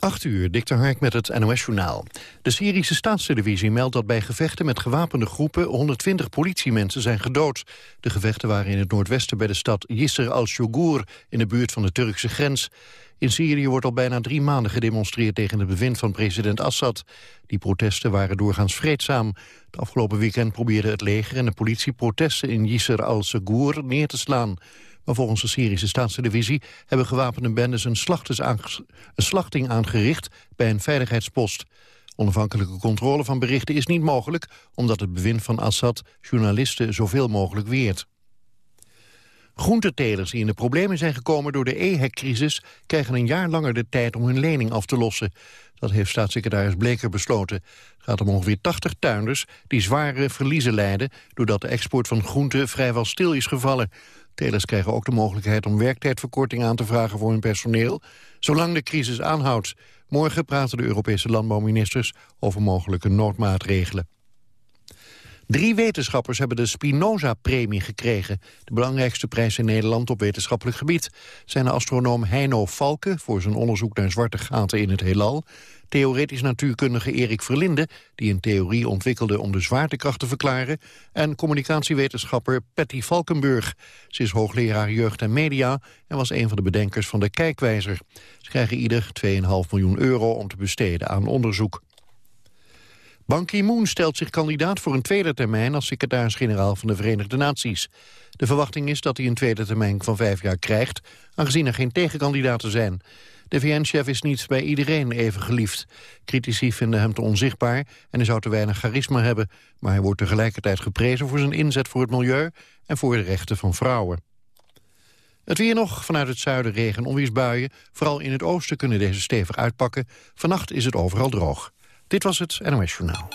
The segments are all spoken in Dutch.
8 uur, Dikter Hark met het NOS-journaal. De Syrische staatstelevisie meldt dat bij gevechten met gewapende groepen 120 politiemensen zijn gedood. De gevechten waren in het noordwesten bij de stad Yisr al-Shugur in de buurt van de Turkse grens. In Syrië wordt al bijna drie maanden gedemonstreerd tegen het bewind van president Assad. Die protesten waren doorgaans vreedzaam. Het afgelopen weekend probeerde het leger en de politie protesten in Yisr al-Shugur neer te slaan. Maar volgens de Syrische staatstelevisie hebben gewapende bendes een, een slachting aangericht bij een veiligheidspost. Onafhankelijke controle van berichten is niet mogelijk... omdat het bewind van Assad journalisten zoveel mogelijk weert. Groentetelers die in de problemen zijn gekomen door de EHEC-crisis... krijgen een jaar langer de tijd om hun lening af te lossen. Dat heeft staatssecretaris Bleker besloten. Het gaat om ongeveer 80 tuinders die zware verliezen lijden... doordat de export van groenten vrijwel stil is gevallen. Telers krijgen ook de mogelijkheid om werktijdverkorting aan te vragen voor hun personeel, zolang de crisis aanhoudt. Morgen praten de Europese landbouwministers over mogelijke noodmaatregelen. Drie wetenschappers hebben de Spinoza-premie gekregen. De belangrijkste prijs in Nederland op wetenschappelijk gebied... zijn de astronoom Heino Valke voor zijn onderzoek naar zwarte gaten in het heelal... theoretisch natuurkundige Erik Verlinde... die een theorie ontwikkelde om de zwaartekracht te verklaren... en communicatiewetenschapper Patty Valkenburg. Ze is hoogleraar jeugd en media en was een van de bedenkers van de Kijkwijzer. Ze krijgen ieder 2,5 miljoen euro om te besteden aan onderzoek. Ban Ki-moon stelt zich kandidaat voor een tweede termijn... als secretaris-generaal van de Verenigde Naties. De verwachting is dat hij een tweede termijn van vijf jaar krijgt... aangezien er geen tegenkandidaten zijn. De VN-chef is niet bij iedereen even geliefd. Critici vinden hem te onzichtbaar en hij zou te weinig charisma hebben. Maar hij wordt tegelijkertijd geprezen voor zijn inzet voor het milieu... en voor de rechten van vrouwen. Het weer nog, vanuit het zuiden regen en onweersbuien. Vooral in het oosten kunnen deze stevig uitpakken. Vannacht is het overal droog. Dit was het NOS Journaal.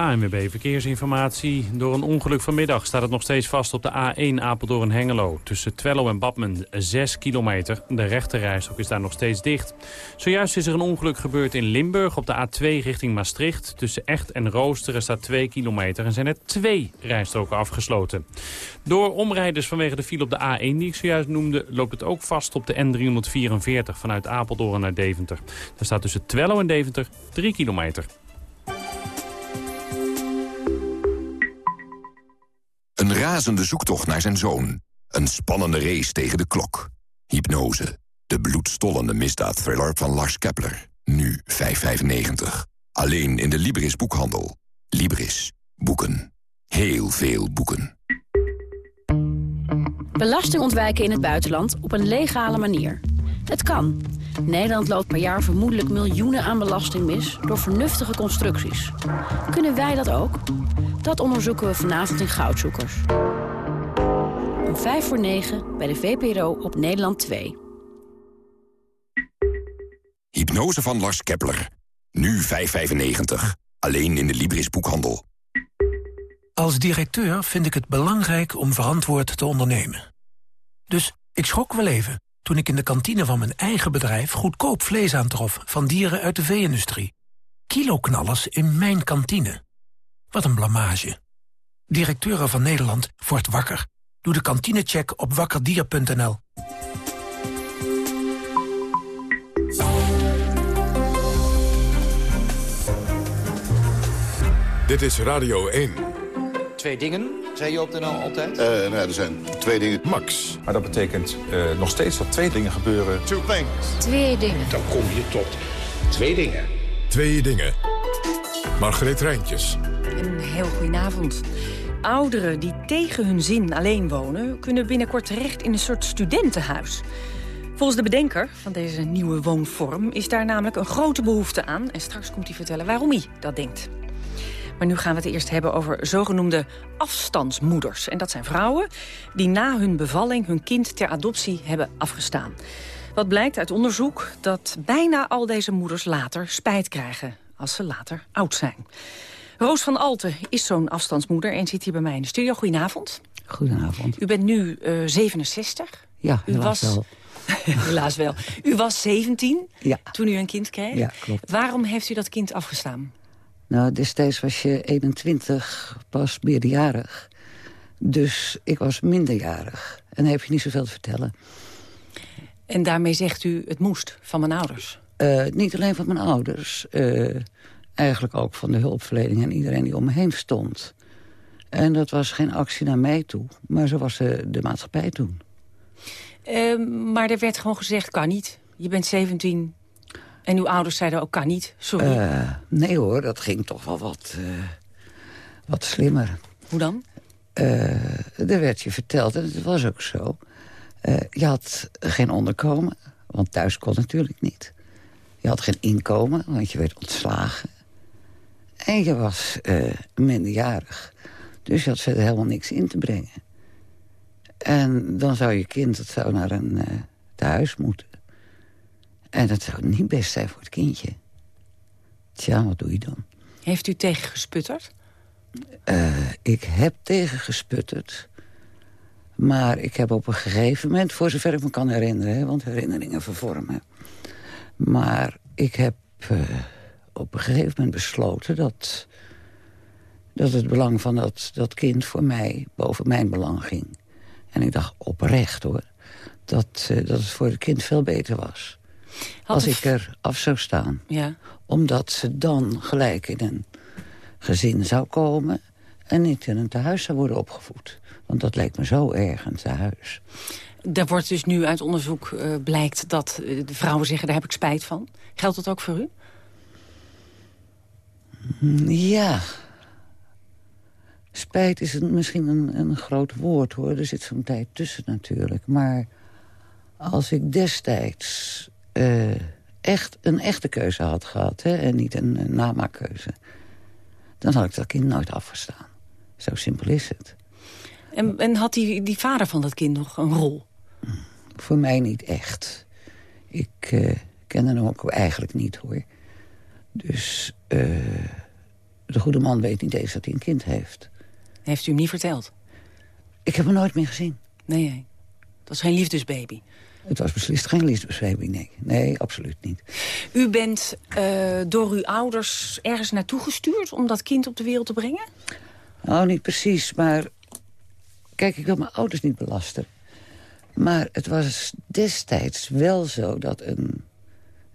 ANWB Verkeersinformatie. Door een ongeluk vanmiddag staat het nog steeds vast op de A1 Apeldoorn-Hengelo. Tussen Twello en Badmen 6 kilometer. De rechterrijstok is daar nog steeds dicht. Zojuist is er een ongeluk gebeurd in Limburg op de A2 richting Maastricht. Tussen Echt en Roosteren staat 2 kilometer en zijn er twee rijstroken afgesloten. Door omrijders vanwege de file op de A1 die ik zojuist noemde... loopt het ook vast op de N344 vanuit Apeldoorn naar Deventer. Daar staat tussen Twello en Deventer 3 kilometer. Een razende zoektocht naar zijn zoon. Een spannende race tegen de klok. Hypnose. De bloedstollende misdaadthriller van Lars Kepler. Nu 5,95. Alleen in de Libris boekhandel. Libris. Boeken. Heel veel boeken. Belasting ontwijken in het buitenland op een legale manier. Het kan. Nederland loopt per jaar vermoedelijk miljoenen aan belasting mis... door vernuftige constructies. Kunnen wij dat ook? Dat onderzoeken we vanavond in Goudzoekers. Om 5 voor 9 bij de VPRO op Nederland 2. Hypnose van Lars Kepler. Nu 5,95. Alleen in de Libris boekhandel. Als directeur vind ik het belangrijk om verantwoord te ondernemen. Dus ik schrok wel even toen ik in de kantine van mijn eigen bedrijf... goedkoop vlees aantrof van dieren uit de vee-industrie. Kiloknallers in mijn kantine. Wat een blamage. Directeuren van Nederland wordt wakker. Doe de kantinecheck op wakkerdier.nl. Dit is Radio 1. Twee dingen, zei je op de NL altijd? Uh, nou, er zijn twee dingen. Max. Maar dat betekent uh, nog steeds dat twee dingen gebeuren. Two things. Twee dingen. Dan kom je tot twee dingen. Twee dingen. Margreet Rijntjes. Een heel goedenavond. Ouderen die tegen hun zin alleen wonen... kunnen binnenkort terecht in een soort studentenhuis. Volgens de bedenker van deze nieuwe woonvorm... is daar namelijk een grote behoefte aan. En straks komt hij vertellen waarom hij dat denkt. Maar nu gaan we het eerst hebben over zogenoemde afstandsmoeders. En dat zijn vrouwen die na hun bevalling hun kind ter adoptie hebben afgestaan. Wat blijkt uit onderzoek dat bijna al deze moeders later spijt krijgen als ze later oud zijn. Roos van Alten is zo'n afstandsmoeder en zit hier bij mij in de studio. Goedenavond. Goedenavond. U bent nu uh, 67. Ja, u was wel. helaas wel. U was 17 ja. toen u een kind kreeg. Ja, klopt. Waarom heeft u dat kind afgestaan? Nou, destijds was je 21, pas meerderjarig. Dus ik was minderjarig. En dan heb je niet zoveel te vertellen. En daarmee zegt u, het moest van mijn ouders? Uh, niet alleen van mijn ouders. Uh, eigenlijk ook van de hulpverlening en iedereen die om me heen stond. En dat was geen actie naar mij toe, maar zo was de, de maatschappij toen. Uh, maar er werd gewoon gezegd, kan niet. Je bent 17 en uw ouders zeiden ook, kan niet. Sorry. nee hoor, dat ging toch wel wat, wat slimmer. Hoe dan? er werd je verteld, en het was ook zo... Uh, je had geen onderkomen, want thuis kon natuurlijk niet. Je had geen inkomen, want je werd ontslagen. En je was uh, minderjarig. Dus je had verder helemaal niks in te brengen. En dan zou je kind dat zou naar een uh, thuis moeten. En dat zou niet best zijn voor het kindje. Tja, wat doe je dan? Heeft u tegen gesputterd? ik heb tegen gesputterd. Maar ik heb op een gegeven moment, voor zover ik me kan herinneren... Hè, want herinneringen vervormen... maar ik heb uh, op een gegeven moment besloten... dat, dat het belang van dat, dat kind voor mij boven mijn belang ging. En ik dacht oprecht hoor, dat, uh, dat het voor het kind veel beter was. Had als ik er af zou staan. Ja. Omdat ze dan gelijk in een gezin zou komen... en niet in een tehuis zou worden opgevoed. Want dat lijkt me zo erg een tehuis. Er wordt dus nu uit onderzoek uh, blijkt dat uh, de vrouwen zeggen... daar heb ik spijt van. Geldt dat ook voor u? Ja. Spijt is een, misschien een, een groot woord, hoor. Er zit zo'n tijd tussen natuurlijk. Maar als ik destijds uh, echt een echte keuze had gehad... Hè, en niet een, namaakkeuze... dan had ik dat kind nooit afgestaan. Zo simpel is het. En, en had die, die vader van dat kind nog een rol? Voor mij niet echt. Ik uh, ken hem ook eigenlijk niet, hoor. Dus uh, de goede man weet niet eens dat hij een kind heeft. Heeft u hem niet verteld? Ik heb hem nooit meer gezien. Nee, nee. Het was geen liefdesbaby. Het was beslist geen liefdesbaby, nee. Nee, absoluut niet. U bent uh, door uw ouders ergens naartoe gestuurd... om dat kind op de wereld te brengen? Nou, niet precies, maar Kijk, ik wil mijn ouders niet belasten. Maar het was destijds wel zo dat een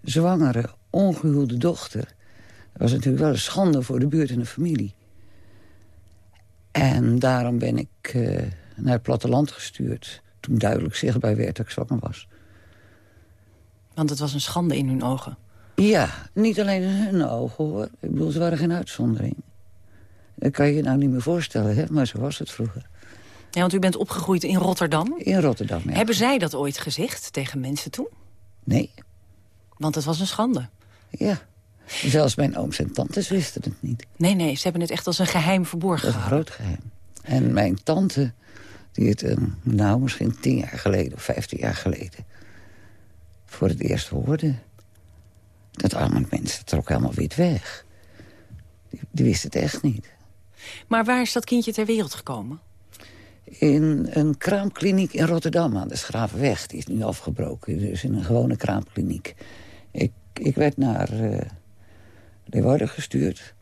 zwangere, ongehuwde dochter... dat was natuurlijk wel een schande voor de buurt en de familie. En daarom ben ik uh, naar het platteland gestuurd... toen duidelijk zichtbaar werd dat ik zwanger was. Want het was een schande in hun ogen? Ja, niet alleen in hun ogen, hoor. Ik bedoel, ze waren geen uitzondering. Dat kan je je nou niet meer voorstellen, hè? maar zo was het vroeger. Ja, want u bent opgegroeid in Rotterdam. In Rotterdam, ja. Hebben zij dat ooit gezegd tegen mensen toen? Nee. Want het was een schande. Ja. Zelfs mijn ooms en tantes wisten het niet. Nee, nee, ze hebben het echt als een geheim verborgen een groot geheim. En mijn tante, die het een, nou misschien tien jaar geleden of vijftien jaar geleden... voor het eerst hoorde. Dat arme mensen trok helemaal wit weg. Die, die wist het echt niet. Maar waar is dat kindje ter wereld gekomen? in een kraamkliniek in Rotterdam aan de Schravenweg. Die is nu afgebroken, dus in een gewone kraamkliniek. Ik, ik werd naar uh, Leeuwarden gestuurd.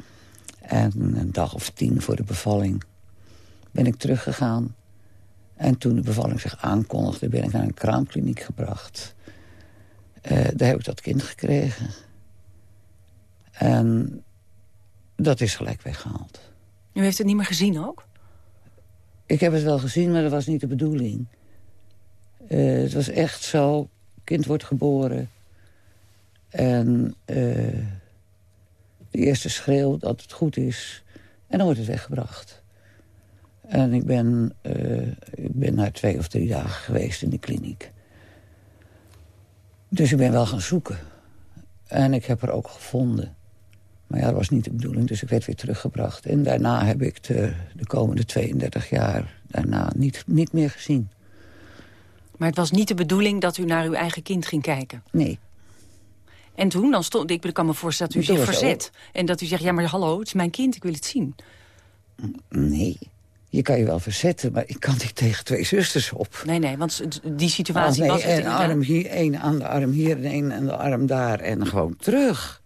En een dag of tien voor de bevalling ben ik teruggegaan. En toen de bevalling zich aankondigde, ben ik naar een kraamkliniek gebracht. Uh, daar heb ik dat kind gekregen. En dat is gelijk weggehaald. U heeft het niet meer gezien ook? Ik heb het wel gezien, maar dat was niet de bedoeling. Uh, het was echt zo, kind wordt geboren. En uh, de eerste schreeuw dat het goed is. En dan wordt het weggebracht. En ik ben, uh, ik ben na twee of drie dagen geweest in de kliniek. Dus ik ben wel gaan zoeken. En ik heb er ook gevonden. Maar ja, dat was niet de bedoeling, dus ik werd weer teruggebracht. En daarna heb ik de, de komende 32 jaar daarna niet, niet meer gezien. Maar het was niet de bedoeling dat u naar uw eigen kind ging kijken? Nee. En toen, dan stond, ik kan me voorstellen dat u zich verzet. En dat u zegt, ja maar hallo, het is mijn kind, ik wil het zien. Nee, je kan je wel verzetten, maar ik kan niet tegen twee zusters op. Nee, nee, want die situatie nee, was... Het een arm hier, één aan de arm hier en één aan de arm daar en gewoon terug.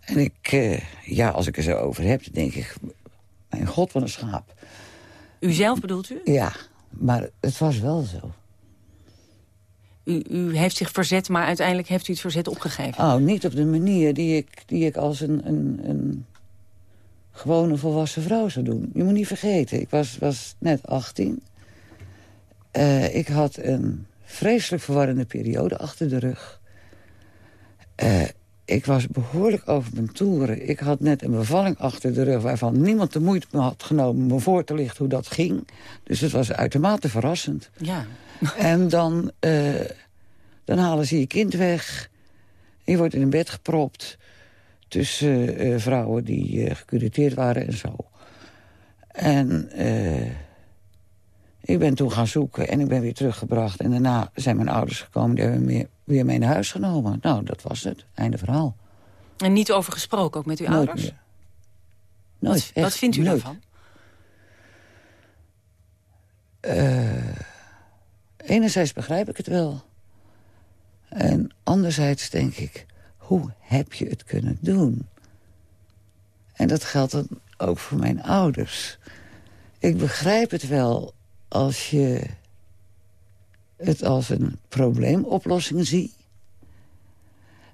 En ik, uh, ja, als ik er zo over heb, dan denk ik... Mijn god, wat een schaap. U zelf bedoelt u? Ja, maar het was wel zo. U, u heeft zich verzet, maar uiteindelijk heeft u het verzet opgegeven. Oh, niet op de manier die ik, die ik als een, een, een gewone volwassen vrouw zou doen. Je moet niet vergeten, ik was, was net 18. Uh, ik had een vreselijk verwarrende periode achter de rug. Uh, ik was behoorlijk over mijn toeren. Ik had net een bevalling achter de rug... waarvan niemand de moeite me had genomen me voor te lichten hoe dat ging. Dus het was uitermate verrassend. Ja. En dan, uh, dan halen ze je kind weg. Je wordt in een bed gepropt tussen uh, vrouwen die uh, waren en zo. En ik ben toen gaan zoeken en ik ben weer teruggebracht. En daarna zijn mijn ouders gekomen, die hebben me weer mee naar huis genomen. Nou, dat was het. Einde verhaal. En niet over gesproken, ook met uw Nooit ouders? Meer. Nooit, wat, wat vindt u nooit. daarvan? Uh, enerzijds begrijp ik het wel. En anderzijds denk ik, hoe heb je het kunnen doen? En dat geldt dan ook voor mijn ouders. Ik begrijp het wel als je het als een probleemoplossing ziet.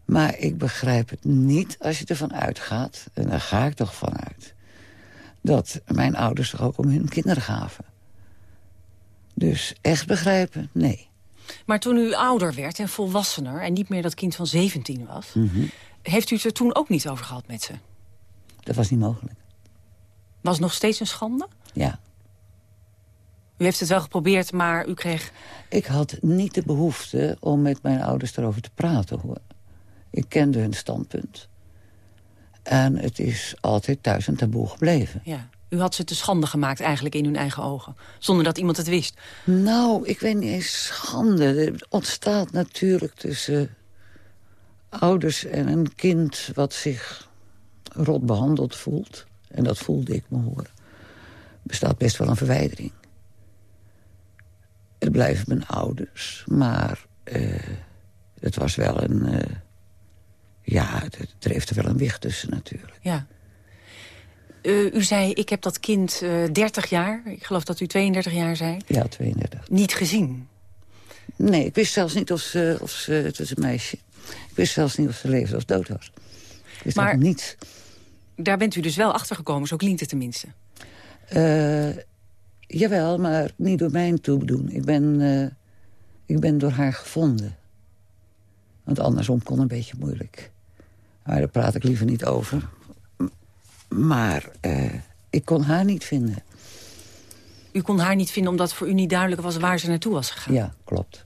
Maar ik begrijp het niet als je ervan uitgaat... en daar ga ik toch van uit... dat mijn ouders toch ook om hun kinderen gaven. Dus echt begrijpen, nee. Maar toen u ouder werd en volwassener... en niet meer dat kind van 17 was... Mm -hmm. heeft u het er toen ook niet over gehad met ze? Dat was niet mogelijk. Was nog steeds een schande? Ja. U heeft het wel geprobeerd, maar u kreeg... Ik had niet de behoefte om met mijn ouders erover te praten, hoor. Ik kende hun standpunt. En het is altijd thuis een taboe gebleven. Ja. U had ze te schande gemaakt eigenlijk in hun eigen ogen. Zonder dat iemand het wist. Nou, ik weet niet eens schande. Er ontstaat natuurlijk tussen ouders en een kind... wat zich rot behandeld voelt. En dat voelde ik me horen. bestaat best wel een verwijdering. Het blijven mijn ouders, maar uh, het was wel een... Uh, ja, er heeft er wel een wicht tussen natuurlijk. Ja. Uh, u zei, ik heb dat kind 30 jaar, ik geloof dat u 32 jaar zei... Ja, 32. Niet gezien? Nee, ik wist zelfs niet of ze, of ze... Het was een meisje. Ik wist zelfs niet of ze leefde of dood was. Ik wist maar niets. daar bent u dus wel achter gekomen, zo klinkt het tenminste. Jawel, maar niet door mijn toedoen. Ik ben, uh, ik ben door haar gevonden. Want andersom kon een beetje moeilijk. Maar daar praat ik liever niet over. Maar uh, ik kon haar niet vinden. U kon haar niet vinden omdat voor u niet duidelijk was waar ze naartoe was gegaan? Ja, klopt.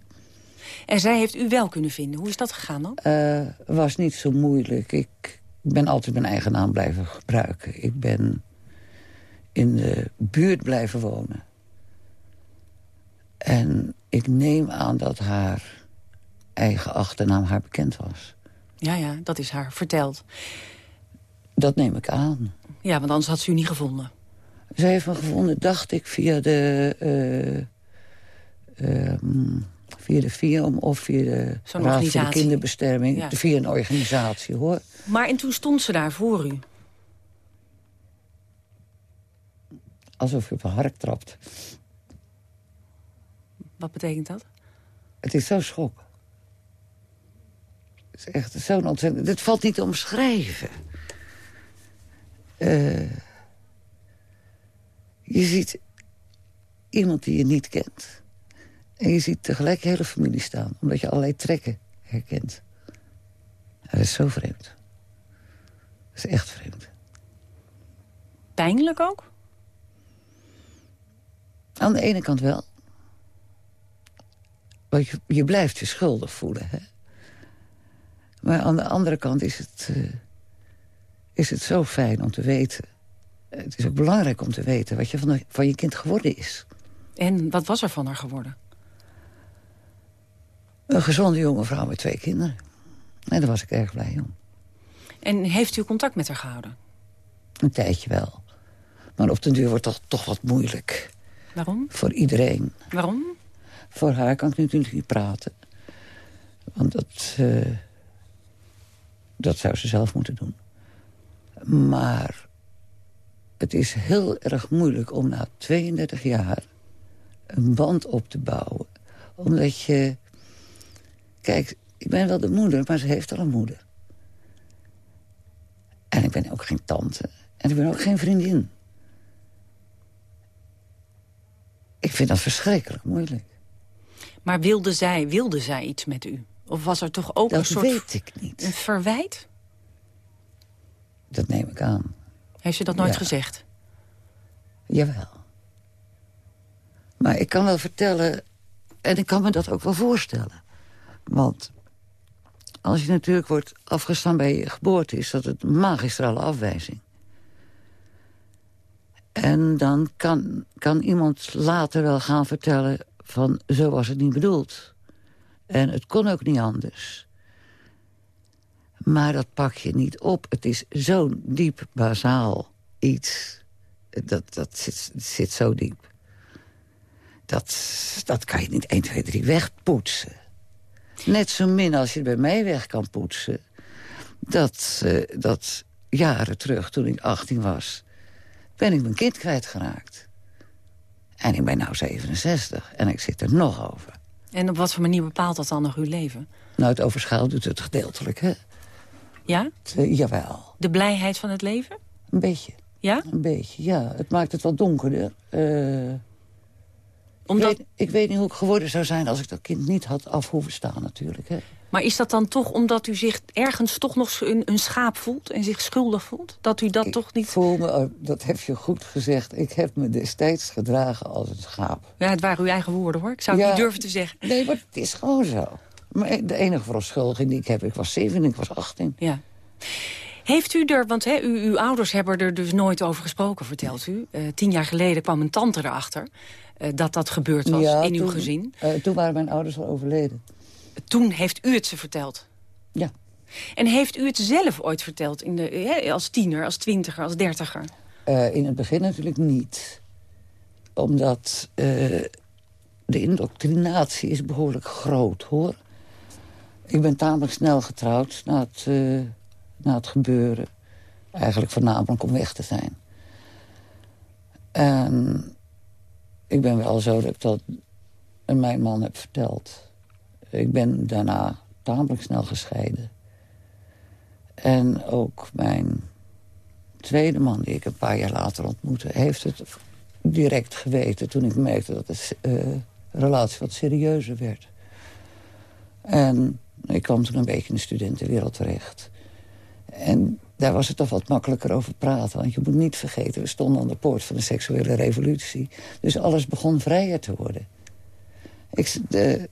En zij heeft u wel kunnen vinden. Hoe is dat gegaan dan? Uh, was niet zo moeilijk. Ik ben altijd mijn eigen naam blijven gebruiken. Ik ben in de buurt blijven wonen. En ik neem aan dat haar eigen achternaam haar bekend was. Ja, ja, dat is haar verteld. Dat neem ik aan. Ja, want anders had ze u niet gevonden. Ze heeft me gevonden, dacht ik, via de... Uh, um, via de FIOM of via de Raad voor de Kinderbescherming. Ja. Via een organisatie, hoor. Maar en toen stond ze daar voor u? Alsof je op een hark trapt. Wat betekent dat? Het is zo schok. Het is echt zo'n ontzettend... Het valt niet te omschrijven. Uh, je ziet iemand die je niet kent. En je ziet tegelijk je hele familie staan. Omdat je allerlei trekken herkent. Dat is zo vreemd. Dat is echt vreemd. Pijnlijk ook? Aan de ene kant wel. Want je, je blijft je schuldig voelen. Hè? Maar aan de andere kant is het, uh, is het zo fijn om te weten... Het is ook belangrijk om te weten wat je van, de, van je kind geworden is. En wat was er van haar geworden? Een gezonde jonge vrouw met twee kinderen. En daar was ik erg blij om. En heeft u contact met haar gehouden? Een tijdje wel. Maar op den duur wordt het toch, toch wat moeilijk. Waarom? Voor iedereen. Waarom? Voor haar kan ik natuurlijk niet praten. Want dat, uh, dat zou ze zelf moeten doen. Maar het is heel erg moeilijk om na 32 jaar een band op te bouwen. Omdat je Kijk, ik ben wel de moeder, maar ze heeft al een moeder. En ik ben ook geen tante. En ik ben ook geen vriendin. Ik vind dat verschrikkelijk moeilijk. Maar wilde zij, wilde zij iets met u? Of was er toch ook dat een soort... weet ik niet. Een verwijt? Dat neem ik aan. Heeft ze dat nooit Ja. gezegd? Jawel. Maar ik kan wel vertellen... en ik kan me dat ook wel voorstellen. Want als je natuurlijk wordt afgestaan bij je geboorte... is dat een magistrale afwijzing. En dan kan, kan iemand later wel gaan vertellen... van zo was het niet bedoeld. En het kon ook niet anders. Maar dat pak je niet op. Het is zo'n diep bazaal iets. Dat, dat zit, zit zo diep. Dat, dat kan je niet 1, 2, 3 wegpoetsen. Net zo min als je het bij mij weg kan poetsen. Dat, eh, dat jaren terug, toen ik 18 was... ben ik mijn kind kwijtgeraakt. En ik ben nu 67 en ik zit er nog over. En op wat voor manier bepaalt dat dan nog uw leven? Nou, het overschaduwt het gedeeltelijk, hè? Ja? Jawel, De blijheid van het leven? een beetje. Ja? Een beetje, ja. Het maakt het wat donkerder. Eh, Omdat... ik, weet, ik weet niet hoe ik geworden zou zijn als ik dat kind niet had af hoeven staan natuurlijk. Hè. Maar is dat dan toch omdat u zich ergens toch nog een, een schaap voelt... en zich schuldig voelt? Dat u dat Ik toch niet... voel me, dat heb je goed gezegd, ik heb me destijds gedragen als een schaap. Ja, het waren uw eigen woorden, hoor. Ik zou het niet durven te zeggen. Nee, maar het is gewoon zo. Maar de enige verontschuldiging die ik heb, ik was 7 en ik was 18. Ja. Heeft u er, want hè, u, uw ouders hebben er dus nooit over gesproken, vertelt u. Eh, tien jaar geleden kwam een tante erachter eh, dat dat gebeurd was Ja, in uw gezin. eh, toen waren mijn ouders al overleden. Toen heeft u het ze verteld. Ja. En heeft u het zelf ooit verteld, in de, hè, als tiener, als twintiger, als dertiger? In het begin natuurlijk niet. Omdat de indoctrinatie is behoorlijk groot, hoor. Ik ben tamelijk snel getrouwd na het, eh, na het gebeuren. Eigenlijk voornamelijk om weg te zijn. En ik ben wel zo dat ik dat aan mijn man heb verteld. Ik ben daarna tamelijk snel gescheiden. En ook mijn tweede man, die ik een paar jaar later ontmoette... heeft het direct geweten toen ik merkte dat de eh, relatie wat serieuzer werd. En ik kwam toen een beetje in de studentenwereld terecht. En daar was het toch wat makkelijker over praten. Want je moet niet vergeten, we stonden aan de poort van de seksuele revolutie. Dus alles begon vrijer te worden. Ik, de,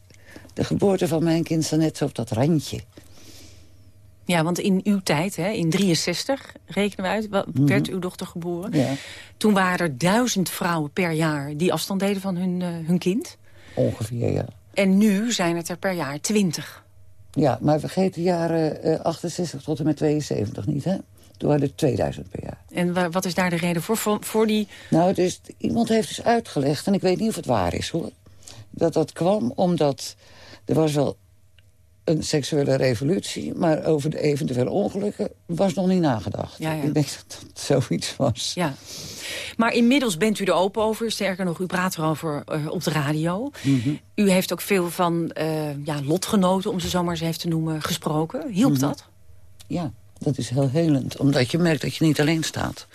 de geboorte van mijn kind staat net zo op dat randje. Ja, want in uw tijd, hè, in 63, rekenen we uit, wa- werd uw dochter geboren. Ja, Toen waren er duizend vrouwen per jaar die afstand deden van hun, eh, hun kind. ongeveer, ja. En nu zijn het er per jaar twintig. Ja, maar vergeet de jaren eh, 68 tot en met 72 niet, hè? Toen waren er 2000 per jaar. En wa- wat is daar de reden voor? Voor, voor die... Nou, het is, iemand heeft dus uitgelegd, en ik weet niet of het waar is, hoor... dat dat kwam omdat er was wel een seksuele revolutie... maar over de eventuele ongelukken was nog niet nagedacht. Ja, ja. Ik denk dat het zoiets was. Ja. Maar inmiddels bent u er open over. Sterker nog, u praat erover eh, op de radio. Mhm. U heeft ook veel van eh, ja, lotgenoten, om ze zo maar eens even te noemen, gesproken. Hielp Mhm. dat? Ja, dat is heel helend, omdat je merkt dat je niet alleen staat.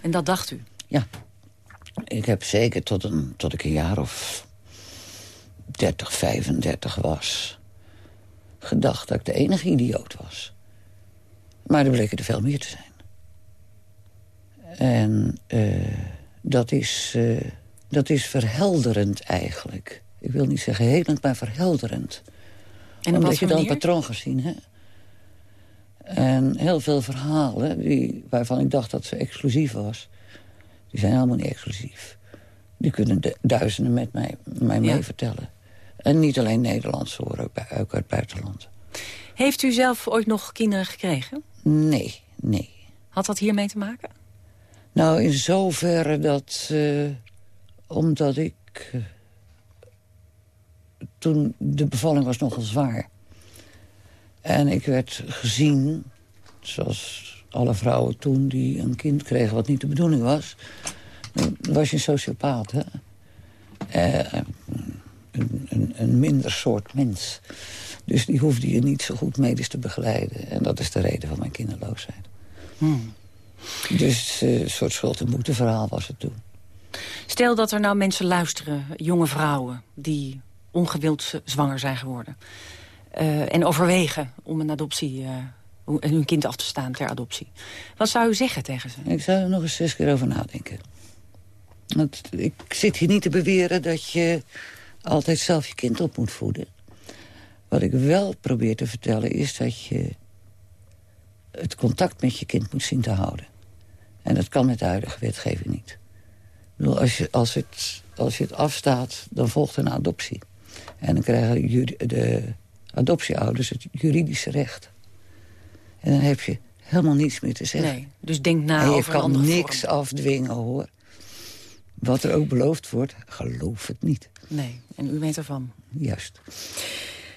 En dat dacht u? Ja. Ik heb zeker tot, een, tot ik een jaar of 30, 35 was... gedacht dat ik de enige idioot was. Maar er bleken er veel meer te zijn. En eh, dat, is, eh, dat is verhelderend eigenlijk. Ik wil niet zeggen helend, maar verhelderend. En Omdat je dan een patroon gezien hebt. En heel veel verhalen die, waarvan ik dacht dat ze exclusief was... die zijn helemaal niet exclusief. Die kunnen de, duizenden met mij, mij Ja. mee vertellen. En niet alleen Nederlands hoor, ook, uit het buitenland. Heeft u zelf ooit nog kinderen gekregen? Nee, nee. Had dat hiermee te maken? Nou, in zoverre dat... eh, omdat ik... eh, toen de bevalling was nogal zwaar. En ik werd gezien, zoals alle vrouwen toen... die een kind kregen wat niet de bedoeling was... dan was je een sociopaat, hè? Eh, een, een, een minder soort mens. Dus die hoefde je niet zo goed medisch te begeleiden. En dat is de reden van mijn kinderloosheid. Hmm. Dus uh, een soort schuld- en boete verhaal was het toen. Stel dat er nou mensen luisteren, jonge vrouwen... die ongewild zwanger zijn geworden. Uh, en overwegen om een adoptie... Uh, hun kind af te staan ter adoptie. Wat zou u zeggen tegen ze? Ik zou er nog eens zes keer over nadenken. Want ik zit hier niet te beweren dat je altijd zelf je kind op moet voeden. Wat ik wel probeer te vertellen is dat je het contact met je kind moet zien te houden. En dat kan met de huidige wetgeving niet. Ik bedoel, als, je, als, het, als je het afstaat, dan volgt een adoptie. En dan krijgen de adoptieouders het juridische recht. En dan heb je helemaal niets meer te zeggen. Nee, dus denk na en je over kan niks afdwingen, hoor. Wat er ook beloofd wordt, geloof het niet. Nee, en u weet ervan. Juist.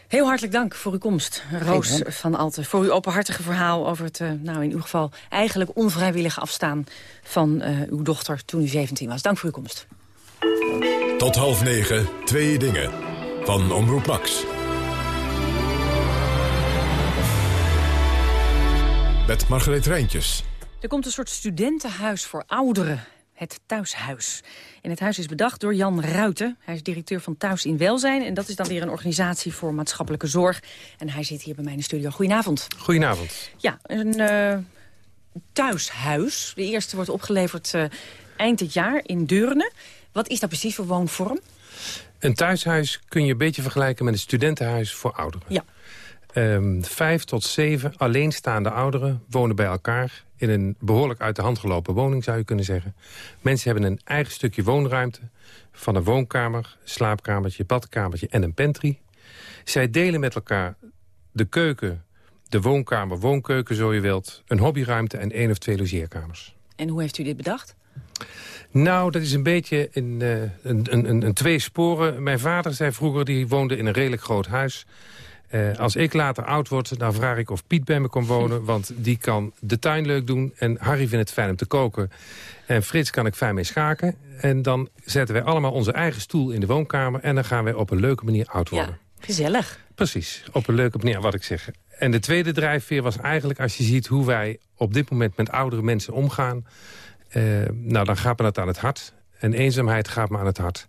Heel hartelijk dank voor uw komst, Roos van Alten. Voor uw openhartige verhaal over het, uh, nou in uw geval... eigenlijk onvrijwillige afstaan van uh, uw dochter toen u 17 was. Dank voor uw komst. Tot half negen, twee dingen. Van Omroep Max. Met Margreet Rijntjes. Er komt een soort studentenhuis voor ouderen het Thuishuis. En het huis is bedacht door Jan Ruiten. Hij is directeur van Thuis in Welzijn. En dat is dan weer een organisatie voor maatschappelijke zorg. En hij zit hier bij mij in de studio. Goedenavond. Goedenavond. Ja, een uh, thuishuis. De eerste wordt opgeleverd uh, eind dit jaar in Deurne. Wat is dat precies voor woonvorm? Een thuishuis kun je een beetje vergelijken met een studentenhuis voor ouderen. Ja. Um, vijf tot zeven alleenstaande ouderen wonen bij elkaar... in een behoorlijk uit de hand gelopen woning, zou je kunnen zeggen. Mensen hebben een eigen stukje woonruimte... van een woonkamer, slaapkamertje, badkamertje en een pantry. Zij delen met elkaar de keuken, de woonkamer, woonkeuken, zo je wilt... een hobbyruimte en één of twee logeerkamers. En hoe heeft u dit bedacht? Nou, dat is een beetje in, uh, een, een, een, een twee sporen. Mijn vader zei vroeger, die woonde in een redelijk groot huis... Uh, als ik later oud word, dan vraag ik of Piet bij me kan wonen. Want die kan de tuin leuk doen. En Harry vindt het fijn om te koken. En Frits kan ik fijn mee schaken. En dan zetten wij allemaal onze eigen stoel in de woonkamer. En dan gaan wij op een leuke manier oud worden. Ja, gezellig. Precies, op een leuke manier, wat ik zeg. En de tweede drijfveer was eigenlijk als je ziet hoe wij op dit moment met oudere mensen omgaan. Uh, nou, dan gaat me dat aan het hart. En eenzaamheid gaat me aan het hart.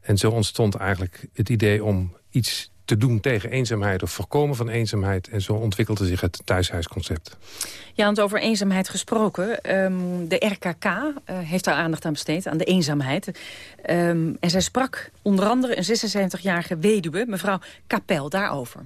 En zo ontstond eigenlijk het idee om iets te doen tegen eenzaamheid of voorkomen van eenzaamheid. En zo ontwikkelde zich het thuishuisconcept. Ja, want over eenzaamheid gesproken. Um, de RKK eh, heeft daar aandacht aan besteed, aan de eenzaamheid. Um, en zij sprak onder andere een 76-jarige weduwe, mevrouw Kapel, daarover.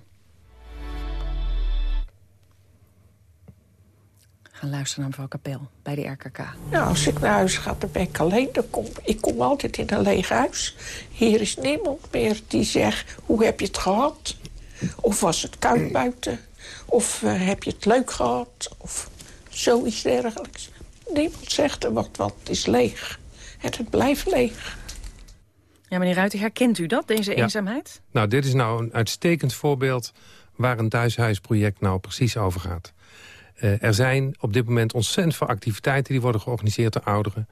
Gaan luisteren naar mevrouw Kapel bij de RKK. Nou, als ik naar huis ga, dan ben ik alleen. Dan kom, ik kom altijd in een leeg huis. Hier is niemand meer die zegt, hoe heb je het gehad? Of was het koud buiten? Of uh, heb je het leuk gehad? Of zoiets dergelijks. Niemand zegt er wat, wat is leeg. En het blijft leeg. Ja, meneer Ruiter, herkent u dat, deze eenzaamheid? Nou, dit is nou een uitstekend voorbeeld waar een thuishuisproject nou precies over gaat. Uh, er zijn op dit moment ontzettend veel activiteiten... die worden georganiseerd door ouderen.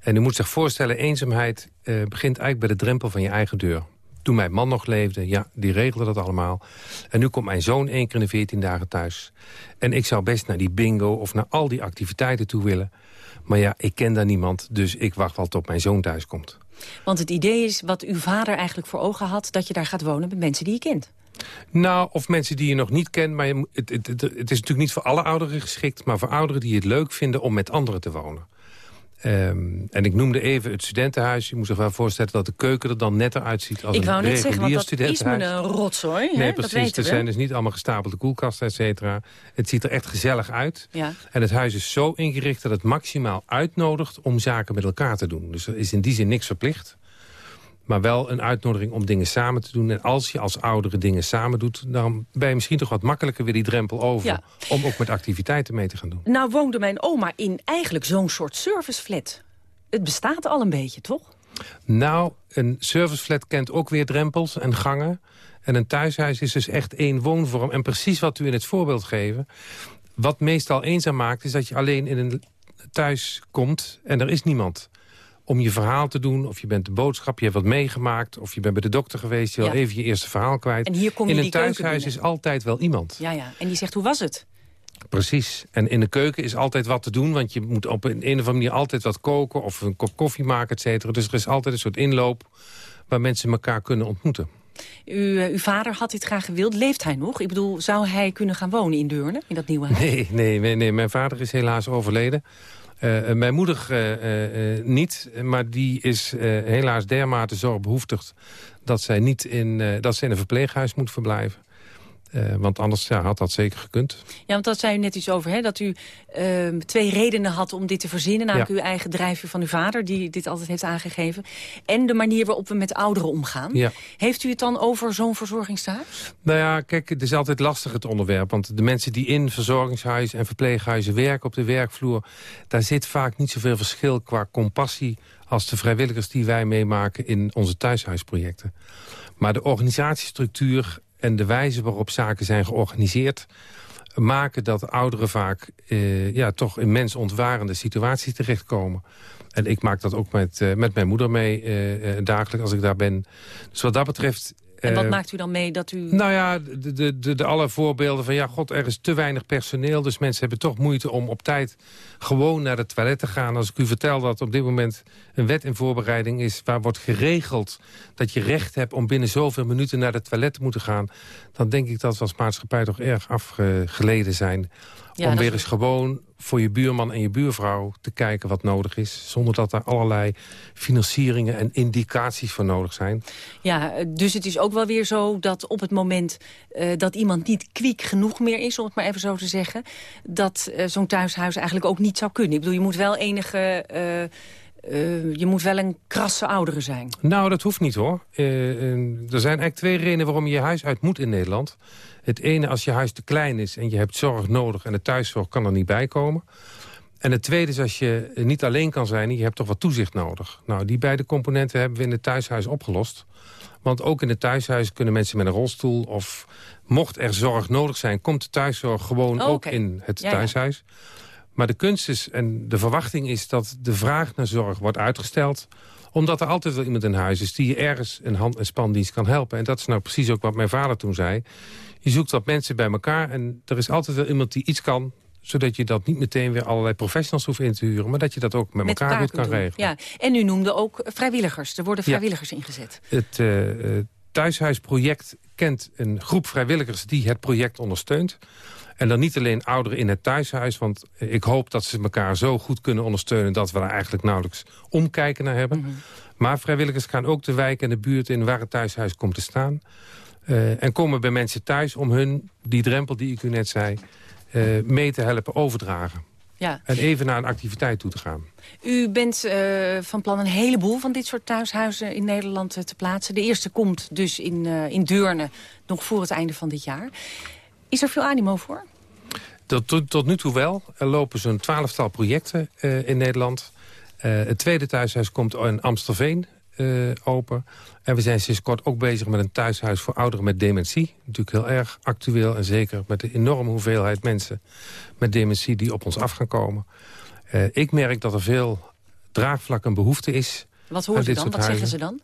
En u moet zich voorstellen, eenzaamheid uh, begint eigenlijk bij de drempel van je eigen deur. Toen mijn man nog leefde, ja, die regelde dat allemaal. En nu komt mijn zoon één keer in de 14 dagen thuis. En ik zou best naar die bingo of naar al die activiteiten toe willen. Maar ja, ik ken daar niemand, dus ik wacht wel tot mijn zoon thuis komt. Want het idee is wat uw vader eigenlijk voor ogen had... dat je daar gaat wonen met mensen die je kent. Nou, of mensen die je nog niet kent. Maar je, het, het, het, is natuurlijk niet voor alle ouderen geschikt... maar voor ouderen die het leuk vinden om met anderen te wonen. Um, en ik noemde even het studentenhuis. Je moet zich wel voorstellen dat de keuken er dan netter uitziet als ik een regulier zeggen, want dat studentenhuis. is me een rotzooi. Nee, hè? precies. er zijn dus niet allemaal gestapelde koelkasten, et cetera. Het ziet er echt gezellig uit. Ja. En het huis is zo ingericht dat het maximaal uitnodigt om zaken met elkaar te doen. Dus er is in die zin niks verplicht. Maar wel een uitnodiging om dingen samen te doen. En als je als oudere dingen samen doet... dan ben je misschien toch wat makkelijker weer die drempel over... om ook met activiteiten mee te gaan doen. Nou woonde mijn oma in eigenlijk zo'n soort serviceflat. Het bestaat al een beetje, toch? Nou, een serviceflat kent ook weer drempels en gangen. En een thuishuis is dus echt één woonvorm. En precies wat u in het voorbeeld geven... wat meestal eenzaam maakt, is dat je alleen in een thuis komt en er is niemand om je verhaal te doen. Of je bent de boodschap, je hebt wat meegemaakt. Of je bent bij de dokter geweest, je wil even je eerste verhaal kwijt. En hier kom je in een thuishuis is altijd wel iemand. Ja, ja. En die zegt, hoe was het? Precies. En in de keuken is altijd wat te doen. Want je moet op een, een of andere manier altijd wat koken... of een kop koffie maken, et cetera. Dus er is altijd een soort inloop waar mensen elkaar kunnen ontmoeten. U, uh, uw vader had dit graag gewild. Leeft hij nog? Ik bedoel, zou hij kunnen gaan wonen in Deurne, in dat nieuwe huis? Nee, nee, nee, nee. mijn vader is helaas overleden. Uh, mijn moeder uh, niet, maar die is helaas dermate zorgbehoeftig... dat zij, niet in, dat ze in een verpleeghuis moet verblijven. Uh, want anders ja, had dat zeker gekund. Ja, want dat zei u net iets over, hè, dat u uh, twee redenen had om dit te verzinnen. Namelijk ja. uw eigen drijfveer van uw vader, die dit altijd heeft aangegeven. En de manier waarop we met ouderen omgaan. Ja. Heeft u het dan over zo'n verzorgingstehuis? Nou ja, kijk, het is altijd lastig het onderwerp. Want de mensen die in verzorgingshuizen en verpleeghuizen werken op de werkvloer... daar zit vaak niet zoveel verschil qua compassie... als de vrijwilligers die wij meemaken in onze thuishuisprojecten. Maar de organisatiestructuur en de wijze waarop zaken zijn georganiseerd... maken dat ouderen vaak uh, ja, toch in mensontwarende situaties terechtkomen. En ik maak dat ook met, uh, met mijn moeder mee uh, dagelijks als ik daar ben. Dus wat dat betreft... En wat maakt u dan mee dat u... Nou ja, de, de, de, de alle voorbeelden van... ja, god, er is te weinig personeel... dus mensen hebben toch moeite om op tijd gewoon naar het toilet te gaan. Als ik u vertel dat op dit moment een wet in voorbereiding is... waar wordt geregeld dat je recht hebt om binnen zoveel minuten naar het toilet te moeten gaan... dan denk ik dat we als maatschappij toch erg afgeleden zijn... Ja, om weer eens gewoon voor je buurman en je buurvrouw te kijken wat nodig is... zonder dat er allerlei financieringen en indicaties voor nodig zijn. Ja, dus het is ook wel weer zo dat op het moment uh, dat iemand niet kwiek genoeg meer is... om het maar even zo te zeggen, dat uh, zo'n thuishuis eigenlijk ook niet zou kunnen. Ik bedoel, je moet wel enige... Uh, uh, je moet wel een krasse oudere zijn. Nou, dat hoeft niet hoor. Uh, er zijn eigenlijk twee redenen waarom je je huis uit moet in Nederland. Het ene, als je huis te klein is en je hebt zorg nodig... en de thuiszorg kan er niet bij komen. En het tweede is als je niet alleen kan zijn... en je hebt toch wat toezicht nodig. Nou, die beide componenten hebben we in het thuishuis opgelost. Want ook in het thuishuis kunnen mensen met een rolstoel... of mocht er zorg nodig zijn, komt de thuiszorg gewoon oh, ook okay. in het ja, thuishuis. Ja. Maar de kunst is en de verwachting is dat de vraag naar zorg wordt uitgesteld omdat er altijd wel iemand in huis is die je ergens een hand- en spandienst kan helpen. En dat is nou precies ook wat mijn vader toen zei. Je zoekt wat mensen bij elkaar en er is altijd wel iemand die iets kan zodat je dat niet meteen weer allerlei professionals hoeft in te huren... maar dat je dat ook met, met elkaar, goed kan doen. regelen. Ja. En u noemde ook vrijwilligers. Er worden vrijwilligers ja. ingezet. Het uh, thuishuisproject kent een groep vrijwilligers... die het project ondersteunt. En dan niet alleen ouderen in het thuishuis... want ik hoop dat ze elkaar zo goed kunnen ondersteunen... dat we daar eigenlijk nauwelijks omkijken naar hebben. Mm -hmm. Maar vrijwilligers gaan ook de wijk en de buurt in... waar het thuishuis komt te staan. Uh, en komen bij mensen thuis om hun, die drempel die ik u net zei... Uh, mee te helpen overdragen. Ja. En even naar een activiteit toe te gaan. U bent uh, van plan een heleboel van dit soort thuishuizen in Nederland te plaatsen. De eerste komt dus in, in Deurne nog voor het einde van dit jaar. Is er veel animo voor? Tot, tot, tot nu toe wel. Er lopen zo'n twaalftal projecten in Nederland. het tweede thuishuis komt in Amstelveen open. En we zijn sinds kort ook bezig met een thuishuis voor ouderen met dementie. Natuurlijk heel erg actueel en zeker met de enorme hoeveelheid mensen met dementie die op ons af gaan komen. Uh, ik merk dat er veel draagvlak en behoefte is. Wat hoort u dan? Wat zeggen ze dan?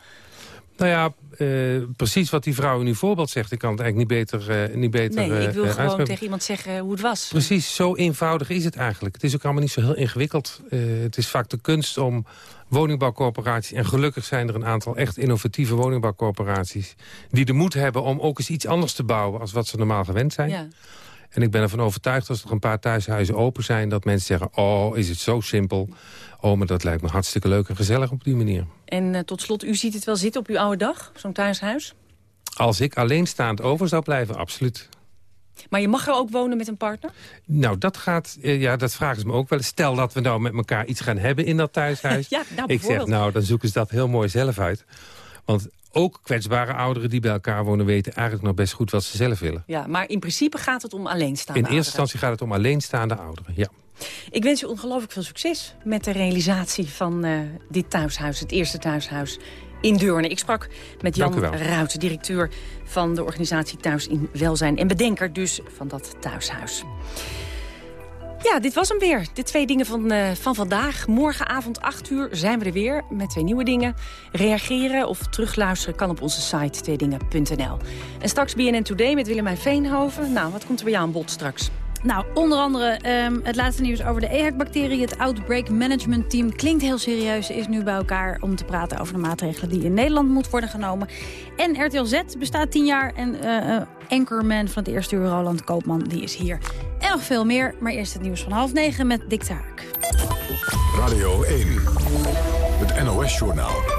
Nou ja, uh, precies wat die vrouw in uw voorbeeld zegt. Ik kan het eigenlijk niet beter uh, niet beter Nee, ik wil uh, gewoon tegen iemand zeggen hoe het was. Precies, zo eenvoudig is het eigenlijk. Het is ook allemaal niet zo heel ingewikkeld. het is vaak de kunst om woningbouwcorporaties... en gelukkig zijn er een aantal echt innovatieve woningbouwcorporaties... die de moed hebben om ook eens iets anders te bouwen... als wat ze normaal gewend zijn. Ja. En ik ben ervan overtuigd als er een paar thuishuizen open zijn... dat mensen zeggen, oh, is het zo simpel. Oh, maar dat lijkt me hartstikke leuk en gezellig op die manier. En uh, tot slot, u ziet het wel zitten op uw oude dag, zo'n thuishuis? Als ik alleenstaand over zou blijven, absoluut. Maar je mag er ook wonen met een partner? Nou, dat gaat, ja, dat vragen ze me ook wel. Stel dat we nou met elkaar iets gaan hebben in dat thuishuis. ja, nou, ik zeg, nou, dan zoeken ze dat heel mooi zelf uit. Want ook kwetsbare ouderen die bij elkaar wonen... weten eigenlijk nog best goed wat ze zelf willen. Ja, maar in principe gaat het om alleenstaande In eerste instantie gaat het om alleenstaande ouderen, ja. Ik wens u ongelooflijk veel succes met de realisatie van uh, dit thuishuis. Het eerste thuishuis in Deurne. Ik sprak met Jan Ruiten, directeur van de organisatie Thuis in Welzijn... en bedenker dus van dat thuishuis. Ja, dit was hem weer. De twee dingen van, uh, van vandaag. Morgenavond 8 uur zijn we er weer met twee nieuwe dingen. Reageren of terugluisteren kan op onze site tweedingen.nl. En straks BNN Today met Willemijn Veenhoven. Nou, wat komt er bij jou aan bod straks? Nou, onder andere um, het laatste nieuws over de EHEC-bacterie. Het Outbreak Management Team klinkt heel serieus. Is nu bij elkaar om te praten over de maatregelen die in Nederland moeten worden genomen. En RTL Z bestaat tien jaar. En uh, anchorman van het eerste uur, Roland Koopman, die is hier. En nog veel meer, maar eerst het nieuws van half negen met Dick Taak. Radio 1, het NOS-journaal.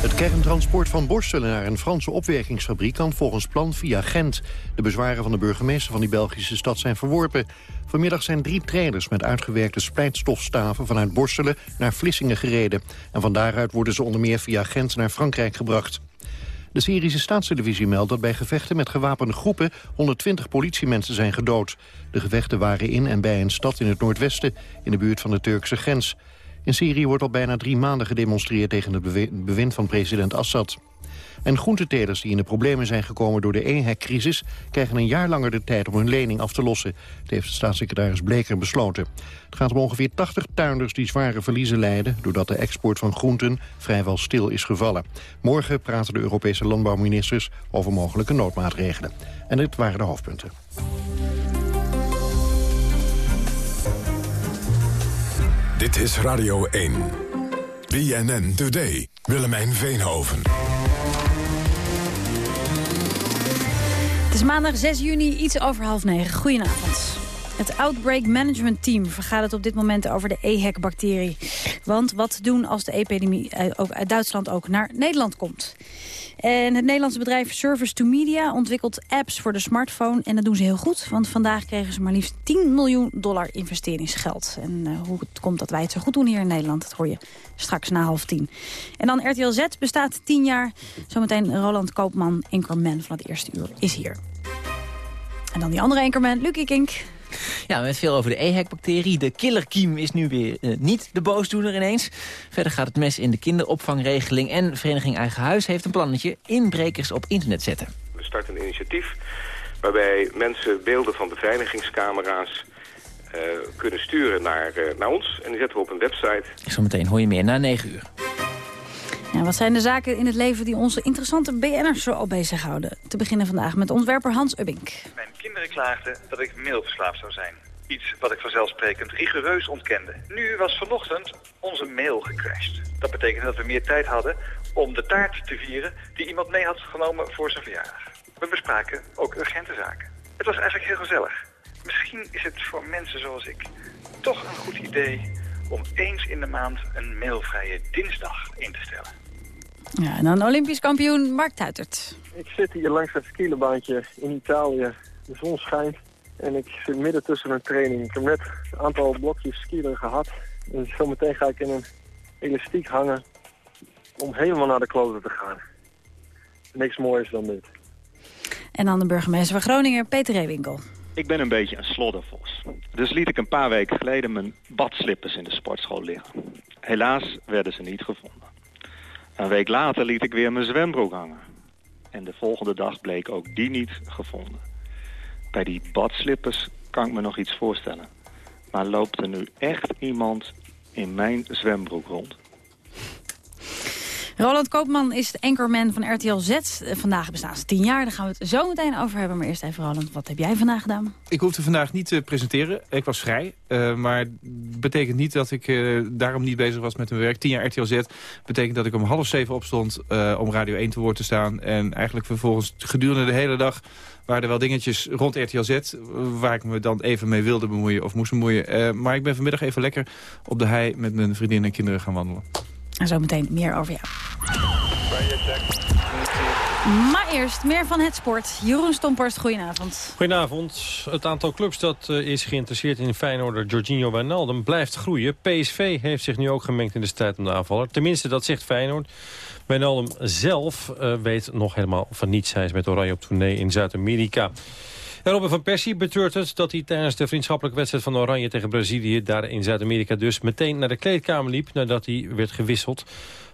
Het kerntransport van Borstelen naar een Franse opwerkingsfabriek kan volgens plan via Gent. De bezwaren van de burgemeester van die Belgische stad zijn verworpen. Vanmiddag zijn drie trailers met uitgewerkte splijtstofstaven vanuit Borstelen naar Vlissingen gereden. En van daaruit worden ze onder meer via Gent naar Frankrijk gebracht. De Syrische staatstelevisie meldt dat bij gevechten met gewapende groepen 120 politiemensen zijn gedood. De gevechten waren in en bij een stad in het noordwesten, in de buurt van de Turkse grens. In Syrië wordt al bijna drie maanden gedemonstreerd tegen het bewind van president Assad. En groentetelers die in de problemen zijn gekomen door de EHEC-crisis... krijgen een jaar langer de tijd om hun lening af te lossen. Dat heeft staatssecretaris Bleker besloten. Het gaat om ongeveer 80 tuinders die zware verliezen lijden... doordat de export van groenten vrijwel stil is gevallen. Morgen praten de Europese landbouwministers over mogelijke noodmaatregelen. En dit waren de hoofdpunten. Dit is Radio 1. BNN Today. Willemijn Veenhoven. Het is maandag 6 juni, iets over half negen. Goedenavond. Het Outbreak Management Team vergadert op dit moment over de EHEC-bacterie. Want wat doen als de epidemie uit Duitsland ook naar Nederland komt? En het Nederlandse bedrijf Service to Media ontwikkelt apps voor de smartphone. En dat doen ze heel goed, want vandaag kregen ze maar liefst 10 miljoen dollar investeringsgeld. En uh, hoe het komt dat wij het zo goed doen hier in Nederland, dat hoor je straks na half tien. En dan RTL Z bestaat 10 jaar. Zometeen Roland Koopman, anchorman van het eerste uur, is hier. En dan die andere anchorman, Lucie Kink. Ja, met veel over de EHEC-bacterie. De killerkiem is nu weer uh, niet de boosdoener ineens. Verder gaat het mes in de kinderopvangregeling. En Vereniging Eigen Huis heeft een plannetje inbrekers op internet zetten. We starten een initiatief waarbij mensen beelden van beveiligingscamera's uh, kunnen sturen naar, uh, naar ons. En die zetten we op een website. Zometeen hoor je meer na 9 uur. Wat zijn de zaken in het leven die onze interessante BN'ers zo al bezighouden? Te beginnen vandaag met ontwerper Hans Ubbink. Mijn kinderen klaagden dat ik mailverslaafd zou zijn. Iets wat ik vanzelfsprekend rigoureus ontkende. Nu was vanochtend onze mail gecrashed. Dat betekende dat we meer tijd hadden om de taart te vieren die iemand mee had genomen voor zijn verjaardag. We bespraken ook urgente zaken. Het was eigenlijk heel gezellig. Misschien is het voor mensen zoals ik toch een goed idee om eens in de maand een mailvrije dinsdag in te stellen. Ja, en dan Olympisch kampioen Mark Tuitert. Ik zit hier langs het skielebaantje in Italië. De zon schijnt en ik zit midden tussen een training. Ik heb net een aantal blokjes skiën gehad. En zometeen ga ik in een elastiek hangen om helemaal naar de kloten te gaan. Niks moois dan dit. En dan de burgemeester van Groningen, Peter Rewinkel. Ik ben een beetje een sloddervos. Dus liet ik een paar weken geleden mijn badslippers in de sportschool liggen. Helaas werden ze niet gevonden. Een week later liet ik weer mijn zwembroek hangen. En de volgende dag bleek ook die niet gevonden. Bij die badslippers kan ik me nog iets voorstellen. Maar loopt er nu echt iemand in mijn zwembroek rond? Roland Koopman is de anchorman van RTL Z. Eh, vandaag bestaan ze tien jaar, daar gaan we het zo meteen over hebben. Maar eerst even Roland, wat heb jij vandaag gedaan? Ik hoefde vandaag niet te presenteren. Ik was vrij. Uh, maar betekent niet dat ik uh, daarom niet bezig was met mijn werk. Tien jaar RTL Z betekent dat ik om half zeven opstond uh, om Radio 1 te woord te staan. En eigenlijk vervolgens gedurende de hele dag waren er wel dingetjes rond RTL Z... waar ik me dan even mee wilde bemoeien of moest bemoeien. maar ik ben vanmiddag even lekker op de hei met mijn vriendin en kinderen gaan wandelen. En zometeen meer over jou. Maar eerst meer van het sport. Jeroen Stomperst, goedenavond. Goedenavond. Het aantal clubs dat uh, is geïnteresseerd in Feyenoorder Jorginho Wijnaldum blijft groeien. PSV heeft zich nu ook gemengd in de strijd om de aanvaller. Tenminste, dat zegt Feyenoord. Wijnaldum zelf uh, weet nog helemaal van niets. Hij is met Oranje op tournee in Zuid-Amerika. En Robin van Persie betreurt het dat hij tijdens de vriendschappelijke wedstrijd van Oranje tegen Brazilië... daar in Zuid-Amerika dus meteen naar de kleedkamer liep nadat hij werd gewisseld.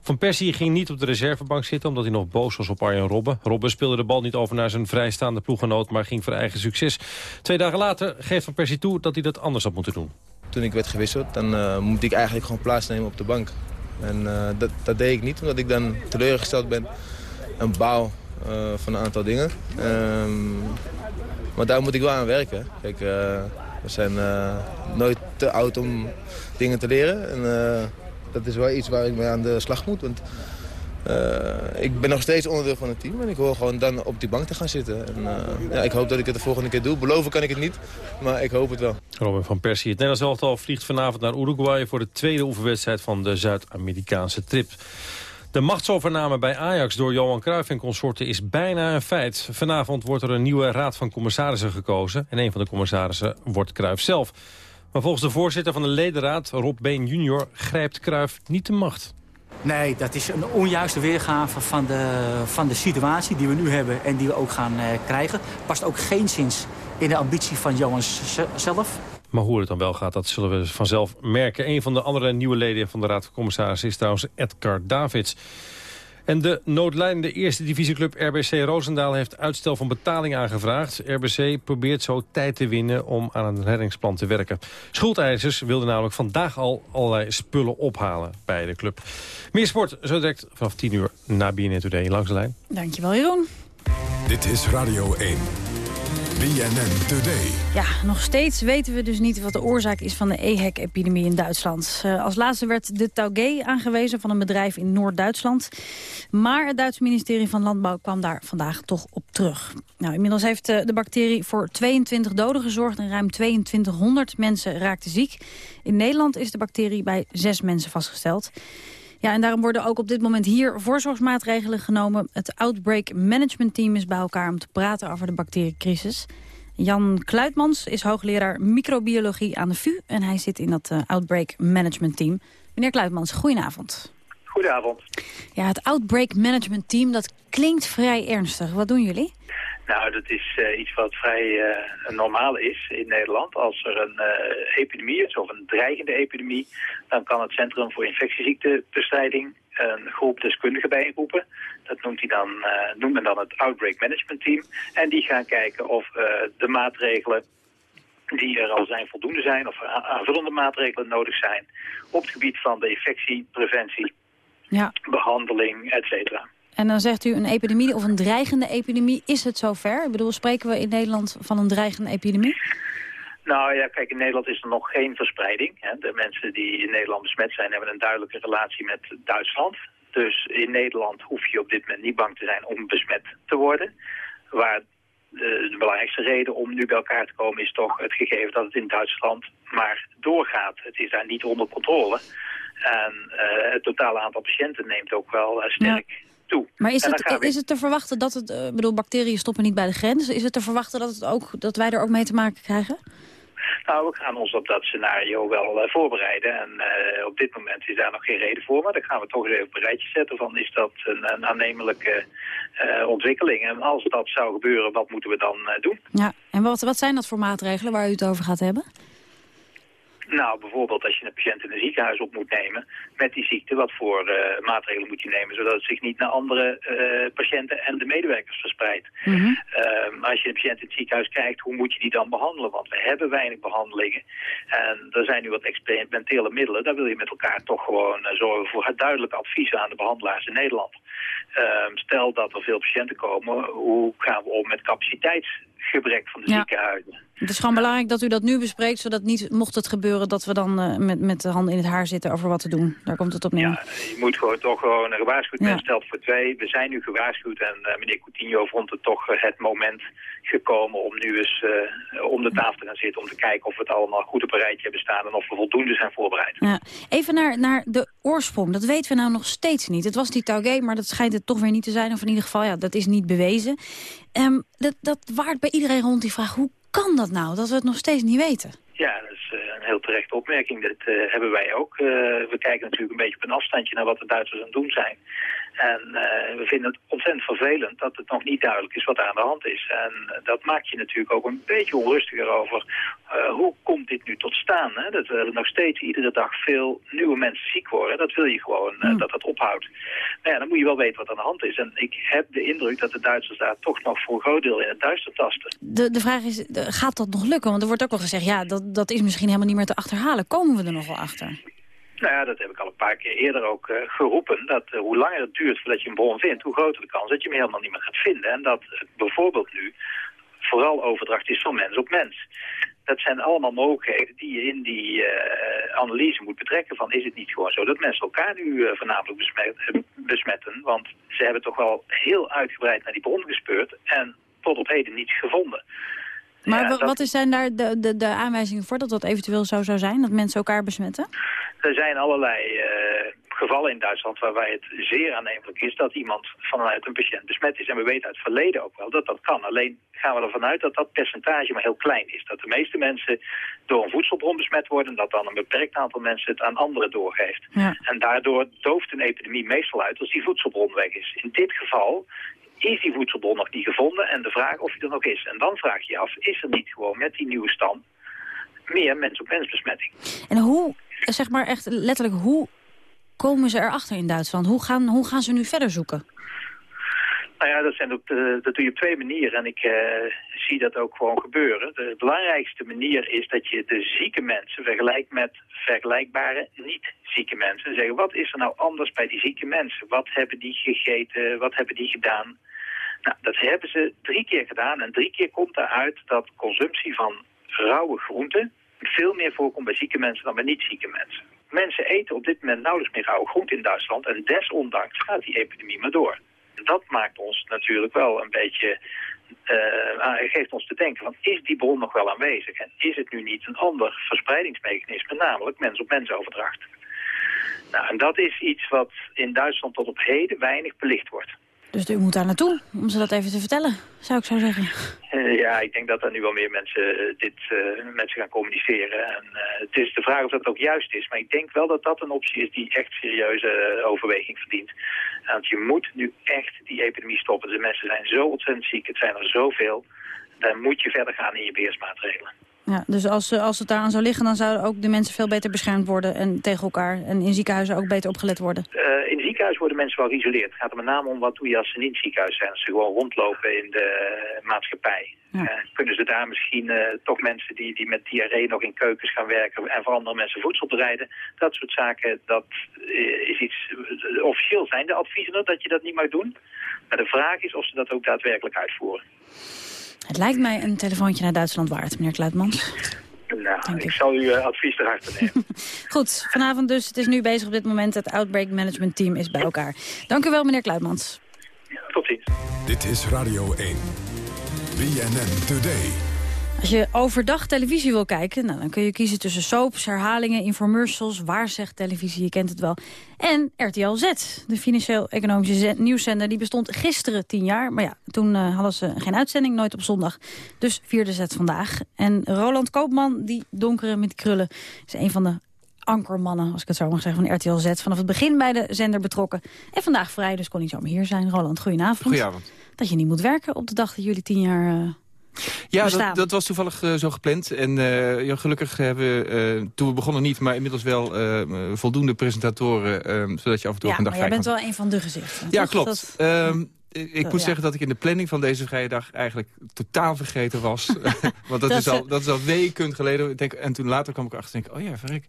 Van Persie ging niet op de reservebank zitten omdat hij nog boos was op Arjen Robben. Robben speelde de bal niet over naar zijn vrijstaande ploeggenoot, maar ging voor eigen succes. Twee dagen later geeft Van Persie toe dat hij dat anders had moeten doen. Toen ik werd gewisseld, dan uh, moet ik eigenlijk gewoon plaatsnemen op de bank. En uh, dat, dat, deed ik niet, omdat ik dan teleurgesteld ben en bouw uh, van een aantal dingen. Um, maar daar moet ik wel aan werken. Kijk, we zijn nooit te oud om dingen te leren. En, dat is wel iets waar ik mee aan de slag moet. Want ik ben nog steeds onderdeel van het team en ik hoor gewoon dan op die bank te gaan zitten. En, ja, ik hoop dat ik het de volgende keer doe. Beloven kan ik het niet, maar ik hoop het wel. Robin van Persie. Het Nederlands elftal vliegt vanavond naar Uruguay... voor de tweede oefenwedstrijd van de Zuid-Amerikaanse trip. De machtsovername bij Ajax door Johan Cruijff en consorten is bijna een feit. Vanavond wordt er een nieuwe raad van commissarissen gekozen... en een van de commissarissen wordt Cruijff zelf. Maar volgens de voorzitter van de ledenraad, Rob Been junior... grijpt Cruijff niet de macht. Nee, dat is een onjuiste weergave van de, van de situatie die we nu hebben... en die we ook gaan uh, krijgen. Past ook geen zins in de ambitie van Johan zelf. Maar hoe het dan wel gaat, dat zullen we vanzelf merken. Een van de andere nieuwe leden van de Raad van Commissarissen is trouwens Edgar Davids. En de noodlijdende eerste divisieclub RBC Roosendaal heeft uitstel van betaling aangevraagd. RBC probeert zo tijd te winnen om aan een reddingsplan te werken. Schuldeisers wilden namelijk vandaag al allerlei spullen ophalen bij de club. Meer sport zo direct vanaf 10 uur na BNN Today langs de lijn. Dankjewel Jeroen. Dit is Radio 1. BNN Today. Ja, nog steeds weten we dus niet wat de oorzaak is van de EHEC-epidemie in Duitsland. Uh, als laatste werd de Tauge aangewezen van een bedrijf in Noord-Duitsland. Maar het Duitse ministerie van Landbouw kwam daar vandaag toch op terug. Nou, inmiddels heeft uh, de bacterie voor 22 doden gezorgd en ruim 2200 mensen raakten ziek. In Nederland is de bacterie bij zes mensen vastgesteld. Ja, en daarom worden ook op dit moment hier voorzorgsmaatregelen genomen. Het Outbreak Management Team is bij elkaar om te praten over de bacteriecrisis. Jan Kluitmans is hoogleraar microbiologie aan de VU... en hij zit in dat uh, Outbreak Management Team. Meneer Kluitmans, goedenavond. Goedenavond. Ja, het Outbreak Management Team, dat klinkt vrij ernstig. Wat doen jullie? Nou, dat is uh, iets wat vrij uh, normaal is in Nederland. Als er een uh, epidemie is, of een dreigende epidemie... dan kan het Centrum voor Infectieziektebestrijding een groep deskundigen bijroepen. Dat noemt, hij dan, noemt men dan het Outbreak Management Team. En die gaan kijken of de maatregelen die er al zijn voldoende zijn... of aanvullende maatregelen nodig zijn... op het gebied van de infectiepreventie, ja. behandeling, et cetera. En dan zegt u een epidemie of een dreigende epidemie. Is het zover? Ik bedoel, spreken we in Nederland van een dreigende epidemie? Nou ja, kijk, in Nederland is er nog geen verspreiding. Hè. De mensen die in Nederland besmet zijn hebben een duidelijke relatie met Duitsland. Dus in Nederland hoef je op dit moment niet bang te zijn om besmet te worden. Waar de, de, belangrijkste reden om nu bij elkaar te komen is toch het gegeven dat het in Duitsland maar doorgaat. Het is daar niet onder controle. En uh, het totale aantal patiënten neemt ook wel uh, sterk toe. Maar is het, is het te verwachten dat het, uh, bedoel, bacteriën stoppen niet bij de grens. Is het te verwachten dat, het ook, dat wij er ook mee te maken krijgen? Nou, we gaan ons op dat scenario wel uh, voorbereiden. En uh, op dit moment is daar nog geen reden voor. Maar dan gaan we toch eens even op een rijtje zetten van is dat een, een aannemelijke uh, ontwikkeling. En als dat zou gebeuren, wat moeten we dan doen? Ja, en wat, wat zijn dat voor maatregelen waar u het over gaat hebben? Nou, bijvoorbeeld als je een patiënt in een ziekenhuis op moet nemen met die ziekte, wat voor uh, maatregelen moet je nemen, zodat het zich niet naar andere uh, patiënten en de medewerkers verspreidt. Mm -hmm. uh, als je een patiënt in het ziekenhuis krijgt, hoe moet je die dan behandelen? Want we hebben weinig behandelingen en er zijn nu wat experimentele middelen. Daar wil je met elkaar toch gewoon zorgen voor duidelijke adviezen aan de behandelaars in Nederland. Ehm, stel dat er veel patiënten komen, hoe gaan we om met capaciteitsgebrek van de ja. ziekenhuizen? Het is gewoon belangrijk dat u dat nu bespreekt, zodat niet, mocht het gebeuren, dat we dan uh, met, met de handen in het haar zitten over wat te doen. Daar komt het op neer. Ja, je moet gewoon toch gewoon een gewaarschuwd ja. stelt voor twee. We zijn nu gewaarschuwd en uh, meneer Coutinho vond het toch uh, het moment gekomen om nu eens om de tafel te gaan zitten, om te kijken of we het allemaal goed op een rijtje hebben staan en of we voldoende zijn voorbereid. Ja. Even naar, naar de oorsprong, dat weten we nou nog steeds niet. Het was die Tauge, maar dat schijnt het toch weer niet te zijn, of in ieder geval, ja, dat is niet bewezen. Um, dat, dat waart bij iedereen rond die vraag, hoe kan dat nou, dat we het nog steeds niet weten? Ja, dat is uh, een heel terechte opmerking. Dat uh, hebben wij ook. Uh, we kijken natuurlijk een beetje op een afstandje naar wat de Duitsers aan het doen zijn. En uh, we vinden het ontzettend vervelend dat het nog niet duidelijk is wat er aan de hand is. En dat maakt je natuurlijk ook een beetje onrustiger over hoe komt dit nu tot staan. Hè? Dat er nog steeds iedere dag veel nieuwe mensen ziek worden. Dat wil je gewoon, mm. dat dat ophoudt. Nou ja, dan moet je wel weten wat aan de hand is. En ik heb de indruk dat de Duitsers daar toch nog voor een groot deel in het duister tasten. De, de vraag is, gaat dat nog lukken? Want er wordt ook al gezegd, ja, dat, dat is misschien helemaal niet meer te achterhalen. Komen we er nog wel achter? Nou ja, dat heb ik al een paar keer eerder ook uh, geroepen. Dat uh, hoe langer het duurt voordat je een bron vindt, hoe groter de kans dat je hem helemaal niet meer gaat vinden. En dat het bijvoorbeeld nu vooral overdracht is van mens op mens. Dat zijn allemaal mogelijkheden die je in die analyse moet betrekken. Van is het niet gewoon zo dat mensen elkaar nu voornamelijk besmet, besmetten? Want ze hebben toch wel heel uitgebreid naar die bron gespeurd en tot op heden niets gevonden. Maar ja, wat zijn daar de, de, de aanwijzingen voor dat dat eventueel zo zou zijn? Dat mensen elkaar besmetten? Er zijn allerlei uh, gevallen in Duitsland waarbij het zeer aannemelijk is dat iemand vanuit een patiënt besmet is. En we weten uit het verleden ook wel dat dat kan. Alleen gaan we ervan uit dat dat percentage maar heel klein is. Dat de meeste mensen door een voedselbron besmet worden... en dat dan een beperkt aantal mensen het aan anderen doorgeeft. Ja. En daardoor dooft een epidemie meestal uit als die voedselbron weg is. In dit geval is die voedselbron nog niet gevonden en de vraag of die er nog is. En dan vraag je je af, is er niet gewoon met die nieuwe stam meer mens-op-mens besmetting? En hoe, zeg maar echt letterlijk, hoe komen ze erachter in Duitsland? Hoe gaan, hoe gaan ze nu verder zoeken? Nou ja, dat, zijn de, dat doe je op twee manieren en ik uh, zie dat ook gewoon gebeuren. De belangrijkste manier is dat je de zieke mensen vergelijkt met vergelijkbare niet-zieke mensen. Zeggen, wat is er nou anders bij die zieke mensen? Wat hebben die gegeten? Wat hebben die gedaan? Nou, dat hebben ze drie keer gedaan en drie keer komt eruit dat consumptie van rauwe groenten veel meer voorkomt bij zieke mensen dan bij niet-zieke mensen. Mensen eten op dit moment nauwelijks meer rauwe groenten in Duitsland en desondanks gaat die epidemie maar door dat maakt ons natuurlijk wel een beetje... Uh, geeft ons te denken van, is die bron nog wel aanwezig? En is het nu niet een ander verspreidingsmechanisme, namelijk mens-op-mens overdracht? Nou, en dat is iets wat in Duitsland tot op heden weinig belicht wordt. Dus u moet daar naartoe om ze dat even te vertellen, zou ik zo zeggen. Uh, ja, ik denk dat er nu wel meer mensen uh, dit uh, mensen gaan communiceren. En, het is de vraag of dat ook juist is. Maar ik denk wel dat dat een optie is die echt serieuze overweging verdient. Want je moet nu echt die epidemie stoppen. De mensen zijn zo ontzettend ziek, het zijn er zoveel. Dan moet je verder gaan in je beheersmaatregelen. Ja, dus als, als het daaraan zou liggen, dan zouden ook de mensen veel beter beschermd worden en tegen elkaar. En in ziekenhuizen ook beter opgelet worden. Uh, in ziekenhuis worden mensen wel geïsoleerd. Het gaat er met name om wat doe je als ze niet in het ziekenhuis zijn. Als ze gewoon rondlopen in de maatschappij. Ja. Uh, kunnen ze daar misschien uh, toch mensen die, die met diarree nog in keukens gaan werken en voor andere mensen voedsel bereiden. Dat soort zaken, dat is iets, officieel zijn de adviezen dat je dat niet mag doen. Maar de vraag is of ze dat ook daadwerkelijk uitvoeren. Het lijkt mij een telefoontje naar Duitsland waard, meneer Kluitmans. Nou, ik, zal uw uh, advies ter harte nemen. Goed, vanavond dus. Het is nu bezig op dit moment. Het Outbreak Management Team is bij elkaar. Dank u wel, meneer Kluitmans. Ja, tot ziens. Dit is Radio 1. BNN Today. Als je overdag televisie wil kijken, nou, dan kun je kiezen tussen soaps, herhalingen, infomercials, waarzegtelevisie, je kent het wel. En RTL Z, de financieel-economische nieuwszender, die bestond gisteren tien jaar. Maar ja, toen uh, hadden ze geen uitzending, nooit op zondag. Dus vierde zet vandaag. En Roland Koopman, die donkere met krullen, is een van de ankermannen, als ik het zo mag zeggen, van RTL Z. Vanaf het begin bij de zender betrokken. En vandaag vrij, dus kon niet zomaar hier zijn. Roland, goedenavond. Goedenavond. Dat je niet moet werken op de dag dat jullie tien jaar... Uh, ja, dat, dat, was toevallig uh, zo gepland. En uh, ja, gelukkig hebben we, uh, toen we begonnen niet, maar inmiddels wel voldoende presentatoren, zodat je af en toe ja, een dag maar jij bent wel een van de gezichten. Ja, toch? klopt. Dat... Um, ik moet ja. zeggen dat ik in de planning van deze vrije dag eigenlijk totaal vergeten was. Want dat, dat, is al, dat is al weken geleden. Ik denk, en toen later kwam ik achter denk, oh ja, verrek.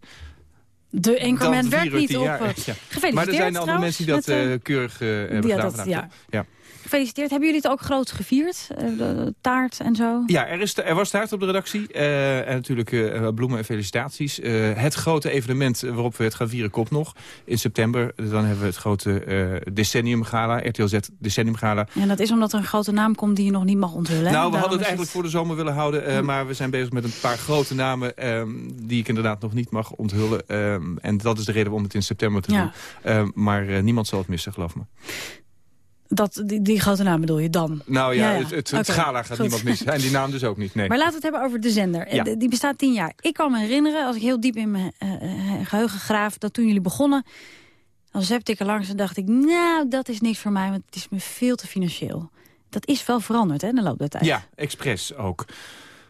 De enkelment werkt niet op. Ja. Gefeliciteerd Maar er zijn andere mensen die dat keurig hebben die gedaan. Dat, ja. Gefeliciteerd. Hebben jullie het ook groot gevierd? De taart en zo? Ja, er, is, er was taart op de redactie. Uh, en natuurlijk uh, bloemen en felicitaties. het grote evenement waarop we het gaan vieren komt nog. In september dan hebben we het grote Decennium Gala. RTL Z Decennium Gala. En dat is omdat er een grote naam komt die je nog niet mag onthullen. Nou, we hadden het eigenlijk voor de zomer willen houden. Hm. Maar we zijn bezig met een paar grote namen um, die ik inderdaad nog niet mag onthullen. Um, en dat is de reden om het in september te ja. doen. Um, maar niemand zal het missen, geloof me. Dat, die, die grote naam bedoel je dan? Nou ja, Ja, ja. het, het, gala gaat goed. niemand mis. En die naam dus ook niet, nee. Maar laten we het hebben over de zender. Eh, Ja. de- Die bestaat tien jaar. Ik kan me herinneren, als ik heel diep in mijn eh, eh, geheugen graaf... dat toen jullie begonnen, dan zepte ik er langs en dacht ik... nou, dat is niks voor mij, want het is me veel te financieel. Dat is wel veranderd, hè, in de loop der tijd. Ja, expres ook.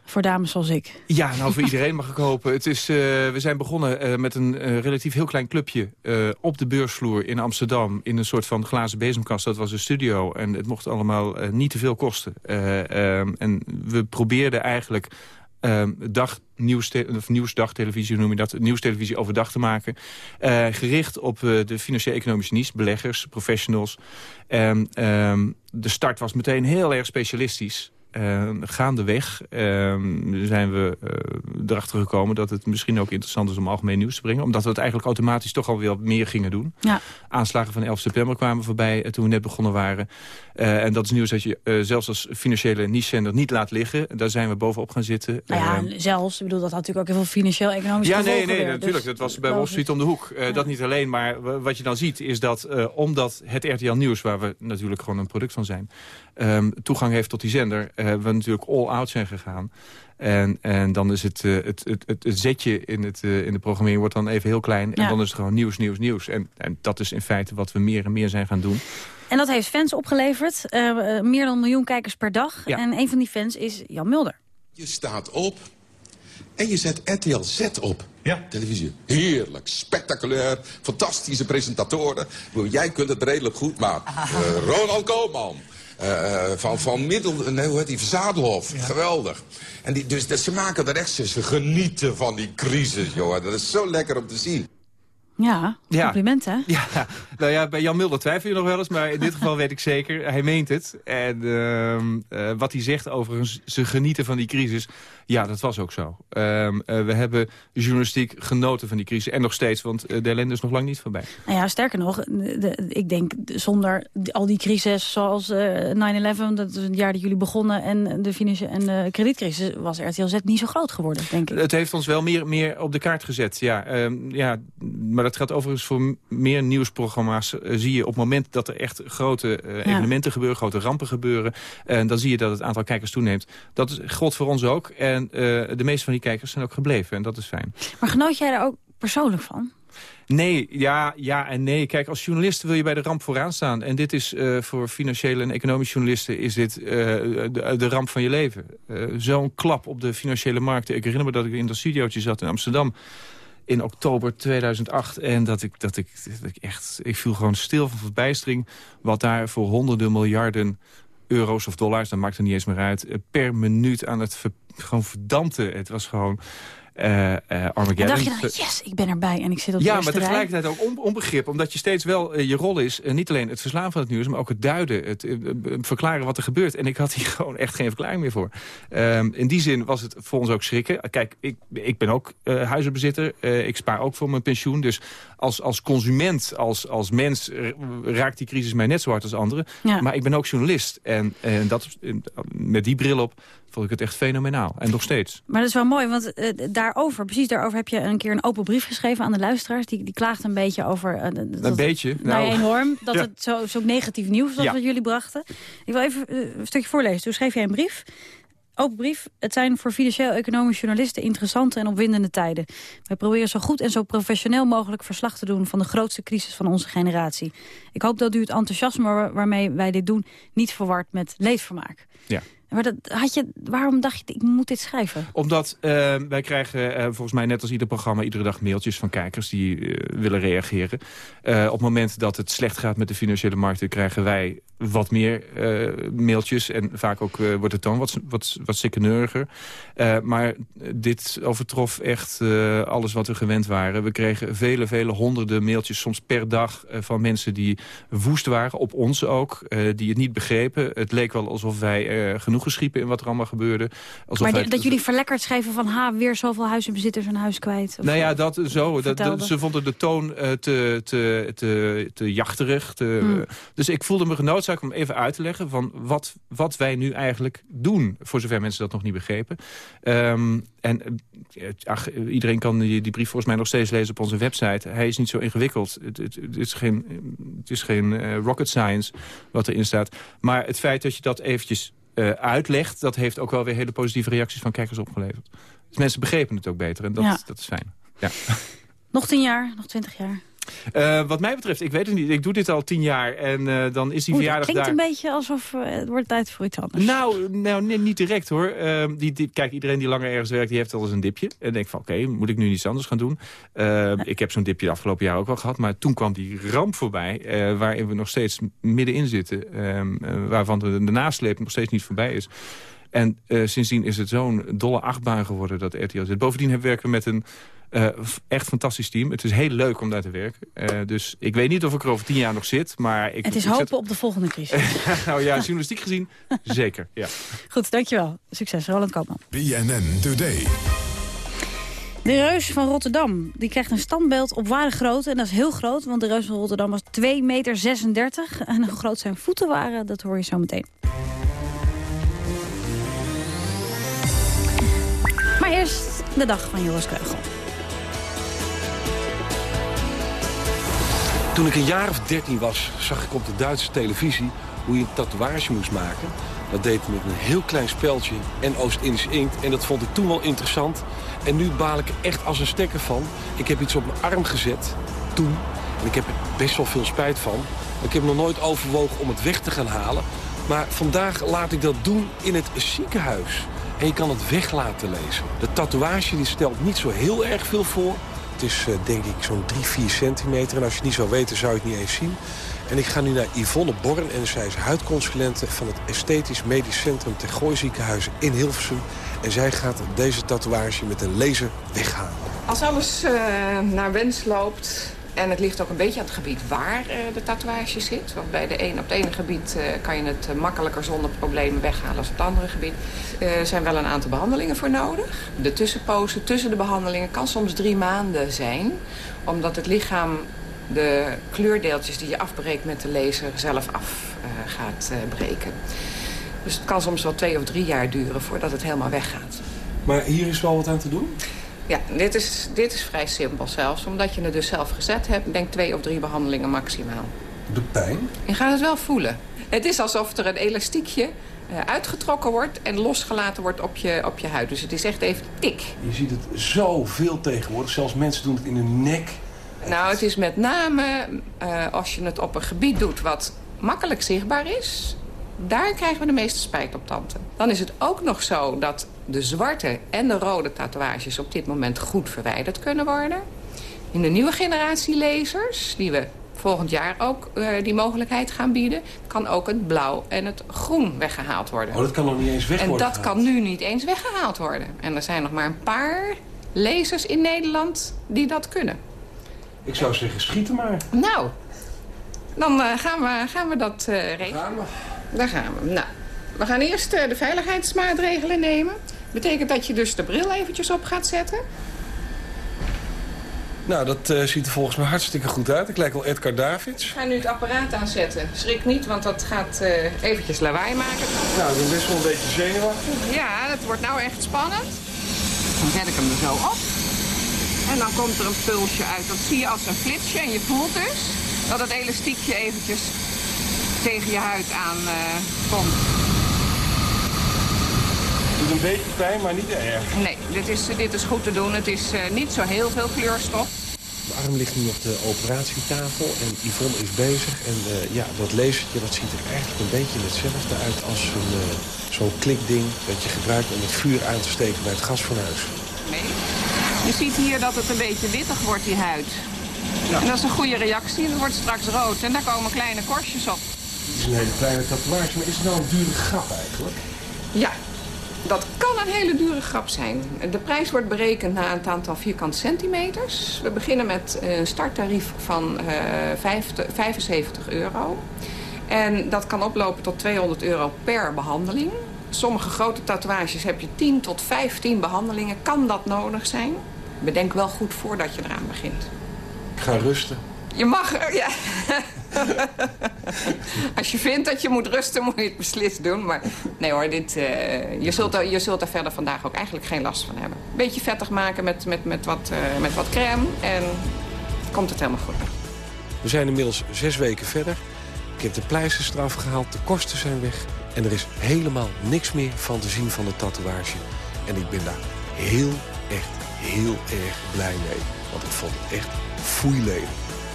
Voor dames zoals ik. Ja, nou voor iedereen mag ik hopen. Het is, eh, we zijn begonnen eh, met een eh, relatief heel klein clubje op de beursvloer in Amsterdam. In een soort van glazen bezemkast. Dat was een studio. En het mocht allemaal niet te veel kosten. Eh, ehm, en we probeerden eigenlijk ehm, dag nieuwste of nieuwsdagtelevisie noem je dat, nieuwstelevisie overdag te maken. Gericht op de financieel-economische niche, beleggers, professionals. En, ehm, de start was meteen heel erg specialistisch. Uh, gaandeweg ehm, zijn we eh, erachter gekomen dat het misschien ook interessant is om algemeen nieuws te brengen. Omdat we het eigenlijk automatisch toch alweer wat meer gingen doen. Ja. Aanslagen van 11 september kwamen voorbij eh, toen we net begonnen waren. En dat is nieuws dat je zelfs als financiële niche-zender niet laat liggen. Daar zijn we bovenop gaan zitten. Nou ja, Ehm, zelfs, ik bedoel, dat had natuurlijk ook heel veel financieel-economisch ja, gevolgen nee, nee, weer. natuurlijk. Dus dat was bij. Wall Street om de hoek. Dat niet alleen, maar wat je dan ziet is dat omdat het RTL Nieuws... waar we natuurlijk gewoon een product van zijn... ehm, toegang heeft tot die zender, we natuurlijk all-out zijn gegaan. En, en dan is het, eh, het, het, het, het zetje in, het, eh, in de programmering wordt dan even heel klein. En Ja. dan is het gewoon nieuws, nieuws, nieuws. En, en dat is in feite wat we meer en meer zijn gaan doen. En dat heeft fans opgeleverd. eh, eh, meer dan een miljoen kijkers per dag. Ja. En een van die fans is Jan Mulder. Je staat op en je zet RTL Z op. Ja. Televisie. Heerlijk, spectaculair, fantastische presentatoren. Jij kunt het redelijk goed, maar eh, Ronald Koopman... eh, van, van Middel, nee, hoe heet die, Zadelhof. Geweldig. En die, dus dat, ze maken er echt, ze, genieten van die crisis, joh. Dat is zo lekker om te zien. Ja, Ja. compliment hè? Ja, nou ja, bij Jan Mulder twijfel je nog wel eens, maar in dit geval weet ik zeker, hij meent het. En ehm, eh, wat hij zegt overigens, ze genieten van die crisis, ja, dat was ook zo. Ehm, eh, we hebben journalistiek genoten van die crisis, en nog steeds, want eh, de ellende is nog lang niet voorbij. Nou ja, sterker nog, de, de- ik denk zonder al die crises zoals eh 9-11, dat is het jaar dat jullie begonnen... en de financiële en de kredietcrisis, was RTL Z niet zo groot geworden, denk ik. Het heeft ons wel meer, meer op de kaart gezet, ja. Ehm, ja. Maar dat geldt overigens voor meer nieuwsprogramma's. eh, zie je op het moment dat er echt grote eh, evenementen gebeuren, grote rampen gebeuren... en dan zie je dat het aantal kijkers toeneemt. Dat is, geldt voor ons ook. En eh, de meeste van die kijkers zijn ook gebleven en dat is fijn. Maar genoot jij daar ook persoonlijk van? Nee, ja, ja en nee. Kijk, als journalist wil je bij de ramp vooraan staan. En dit is eh, voor financiële en economische journalisten... is dit eh, de, de ramp van je leven. Zo'n klap op de financiële markten. Ik herinner me dat ik in dat studiootje zat in Amsterdam in oktober 2008. En dat ik, dat ik, dat ik echt... Ik viel gewoon stil van verbijstering... wat daar voor honderden miljarden euro's of dollars... dat maakt er niet eens meer uit... eh, per minuut aan het ver- gewoon verdampte. Het was gewoon... En Armageddon. dacht je dan, yes, ik ben erbij en ik zit op de Ja, maar rij? tegelijkertijd ook on- onbegrip. Omdat je steeds wel eh, je rol is, niet alleen het verslaan van het nieuws... maar ook het duiden, het verklaren wat er gebeurt. En ik had hier gewoon echt geen verklaring meer voor. Ehm, in die zin was het voor ons ook schrikken. Kijk, ik, ik ben ook huizenbezitter. Ik spaar ook voor mijn pensioen. Dus als, als consument, als, als mens... raakt die crisis mij net zo hard als anderen. Ja. Maar ik ben ook journalist. En, en dat, met die bril op vond ik het echt fenomenaal. En nog steeds. Maar dat is wel mooi, want eh, daarover, precies daarover heb je een keer een open brief geschreven aan de luisteraars. Die, die klaagden een beetje over... dat- Een beetje. Nou. Dat Ja. het zo, zo negatief nieuws was Ja. wat jullie brachten. Ik wil even eh, een stukje voorlezen. Toen schreef jij een brief. Open brief. Het zijn voor financieel-economische journalisten interessante en opwindende tijden. Wij proberen zo goed en zo professioneel mogelijk verslag te doen... van de grootste crisis van onze generatie. Ik hoop dat u het enthousiasme waar- waarmee wij dit doen... niet verward met leedvermaak. Ja. Maar dat, had je, waarom dacht je, ik moet dit schrijven? Omdat eh, wij krijgen eh, volgens mij net als ieder programma... iedere dag mailtjes van kijkers die eh, willen reageren. Op het moment dat het slecht gaat met de financiële markten... krijgen wij wat meer eh, mailtjes. En vaak ook eh, wordt de toon wat, wat, wat sikkeneuriger. Eh, maar dit overtrof echt alles wat we gewend waren. We kregen vele, vele honderden mailtjes, soms per dag... van mensen die woest waren, op ons ook. die het niet begrepen. Het leek wel alsof wij genoeg geschiepen in wat er allemaal gebeurde. Alsof maar dat jullie verlekkerd schrijven van... ha, weer zoveel huizenbezitters een huis kwijt. nou ja, dat zo. Dat, ze vonden de toon te, te, te, te jachterig. Te, hmm. Dus ik voelde me genoodzaakt om even uit te leggen... van wat, wat wij nu eigenlijk doen. Voor zover mensen dat nog niet begrepen. Um, en ach, iedereen kan die, die, brief volgens mij nog steeds lezen op onze website. Hij is niet zo ingewikkeld. Het, het, het is geen, het is geen uh, rocket science wat erin staat. Maar het feit dat je dat eventjes uh, uitlegt... dat heeft ook wel weer hele positieve reacties van kijkers opgeleverd. Dus mensen begrepen het ook beter en dat, ja. dat is fijn. Ja. Nog tien jaar, nog twintig jaar. Uh, wat mij betreft, ik weet het niet. Ik doe dit al tien jaar en uh, dan is die Oeh, verjaardag Het klinkt daar... een beetje alsof uh, het wordt tijd voor iets anders. Nou, nou nee, niet direct hoor. Ehm, die, die, kijk, iedereen die langer ergens werkt, die heeft al eens een dipje. En denkt van, oké, okay, moet ik nu iets anders gaan doen? Ehm. Ik heb zo'n dipje de afgelopen jaar ook wel gehad. Maar toen kwam die ramp voorbij, waarin we nog steeds middenin zitten. Ehm, waarvan de, de nasleep nog steeds niet voorbij is. En sindsdien is het zo'n dolle achtbaan geworden, dat RTL zit. Bovendien werken we met een uh, echt fantastisch team. Het is heel leuk om daar te werken. Uh, dus ik weet niet of ik er over tien jaar nog zit. Maar ik, het is ik hopen zet... op de volgende crisis. nou ja, journalistiek gezien, zeker. Ja. Goed, dankjewel. Succes, Roland Koopman. BNN Today. De Reus van Rotterdam die krijgt een standbeeld op ware grootte. En dat is heel groot, want de Reus van Rotterdam was 2,36 meter. En hoe groot zijn voeten waren, dat hoor je zo meteen. Eerst de dag van Joris Kreugel. Toen ik een jaar of dertien was, zag ik op de Duitse televisie hoe je een tatoeage moest maken. Dat deed met een heel klein speldje en Oost-Indische inkt. En dat vond ik toen wel interessant. En nu baal ik er echt als een stekker van. Ik heb iets op mijn arm gezet, toen. En ik heb er best wel veel spijt van. Ik heb nog nooit overwogen om het weg te gaan halen. Maar vandaag laat ik dat doen in het ziekenhuis. En je kan het weg laten lezen. De tatoeage die stelt niet zo heel erg veel voor. Het is uh, denk ik zo'n 3, 4 centimeter. En als je het niet zou weten, zou je het niet eens zien. En ik ga nu naar Yvonne Born. En zij is huidconsulente van het Esthetisch Medisch Centrum ter Gooi Ziekenhuizen in Hilversum. En zij gaat deze tatoeage met een laser weghalen. Als alles uh, naar wens loopt, en het ligt ook een beetje aan het gebied waar uh, de tatoeage zit. Want bij de een, op het ene gebied uh, kan je het uh, makkelijker zonder problemen weghalen als op het andere gebied. Er zijn wel een aantal behandelingen voor nodig. De tussenpozen tussen de behandelingen kan soms drie maanden zijn. Omdat het lichaam de kleurdeeltjes die je afbreekt met de laser zelf af gaat breken. Dus het kan soms wel twee of drie jaar duren voordat het helemaal weggaat. Maar hier is wel wat aan te doen? Ja, dit is, dit is vrij simpel zelfs. Omdat je het dus zelf gezet hebt. Ik denk twee of drie behandelingen maximaal. Doet pijn? Je gaat het wel voelen. Het is alsof er een elastiekje uh, uitgetrokken wordt en losgelaten wordt op je, op je huid. Dus het is echt even tik. Je ziet het zoveel tegenwoordig. Zelfs mensen doen het in hun nek. Nou, het is met name uh, als je het op een gebied doet wat makkelijk zichtbaar is... Daar krijgen we de meeste spijt op tante. Dan is het ook nog zo dat de zwarte en de rode tatoeages op dit moment goed verwijderd kunnen worden. In de nieuwe generatie lasers, die we volgend jaar ook uh, die mogelijkheid gaan bieden... kan ook het blauw en het groen weggehaald worden. Oh, dat kan nog niet eens weg worden En dat gehaald. kan nu niet eens weggehaald worden. En er zijn nog maar een paar lasers in Nederland die dat kunnen. Ik zou zeggen, schieten maar. Nou, dan uh, gaan, we, gaan we dat uh, regelen. Gaan we. Daar gaan we. Nou, we gaan eerst uh, de veiligheidsmaatregelen nemen. Betekent dat je dus de bril eventjes op gaat zetten. Nou, dat uh, ziet er volgens mij hartstikke goed uit. Ik lijk wel Edgar Davids. Ik ga nu het apparaat aanzetten. Schrik niet, want dat gaat uh, eventjes lawaai maken. Nou, ik ben best wel een beetje zenuwachtig. Ja, dat wordt nou echt spannend. Dan zet ik hem er zo op. En dan komt er een pulsje uit. Dat zie je als een flitsje. En je voelt dus dat het elastiekje eventjes tegen je huid aan uh, komt. Het doet een beetje pijn, maar niet erg. Nee, dit is, dit is goed te doen. Het is uh, niet zo heel veel kleurstof. Mijn arm ligt nu op de operatietafel en Yvonne is bezig. En uh, ja, dat lasertje dat ziet er eigenlijk een beetje hetzelfde uit als zo'n klikding... dat je gebruikt om het vuur aan te steken bij het gasfornuis. Nee. Je ziet hier dat het een beetje wittig wordt, die huid. Ja. En dat is een goede reactie. Het wordt straks rood en daar komen kleine korstjes op. Het is een hele kleine tatoeage, maar is het nou een dure grap eigenlijk? Ja, dat kan een hele dure grap zijn. De prijs wordt berekend naar het aantal vierkante centimeters. We beginnen met een starttarief van uh, 50, 75 euro. En dat kan oplopen tot 200 euro per behandeling. sommige grote tatoeages heb je 10 tot 15 behandelingen. Kan dat nodig zijn? Bedenk wel goed voordat je eraan begint. Ik ga rusten. Je mag... Ja. Als je vindt dat je moet rusten, moet je het beslist doen. Maar nee hoor, dit, uh, je, zult er, je zult er verder vandaag ook eigenlijk geen last van hebben. Beetje vettig maken met, met, met, wat, uh, met wat crème en komt het helemaal goed. We zijn inmiddels zes weken verder. Ik heb de pleisterstraf gehaald, de kosten zijn weg... en er is helemaal niks meer van te zien van de tatoeage. En ik ben daar heel, echt heel erg blij mee. Want ik vond het echt foeilelijk.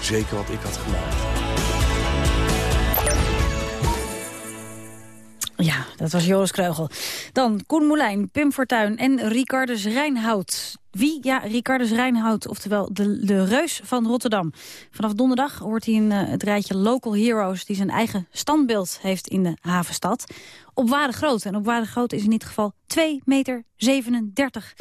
Zeker wat ik had gemaakt. Ja, dat was Joris Kreugel. Dan Koen Moulijn, Pim Fortuyn en Ricardus Rijnhout. Wie? Ja, Ricardus Rijnhout, oftewel de, de reus van Rotterdam. Vanaf donderdag hoort hij in uh, het rijtje Local Heroes... die zijn eigen standbeeld heeft in de havenstad. Op Waarde Groot. En op Waarde Groot is in dit geval 2 meter 37.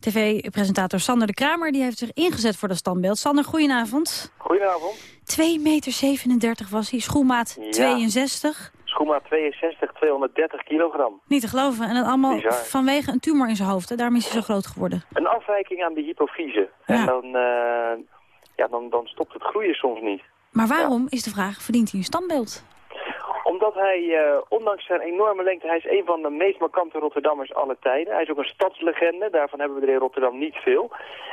TV-presentator Sander de Kramer die heeft zich ingezet voor dat standbeeld. Sander, goedenavond. Goedenavond. 2 meter 37 was hij, schoenmaat ja. 62. Schoenmaat 62, 230 kilogram. Niet te geloven. En dat allemaal Bizar. vanwege een tumor in zijn hoofd. Hè? Daarom is hij zo groot geworden. Een afwijking aan de hypofyse. Ja. En dan, uh, ja, dan, dan stopt het groeien soms niet. Maar waarom, ja. is de vraag, verdient hij een standbeeld? Omdat hij, uh, ondanks zijn enorme lengte, hij is een van de meest markante Rotterdammers aller tijden. Hij is ook een stadslegende, daarvan hebben we er in Rotterdam niet veel.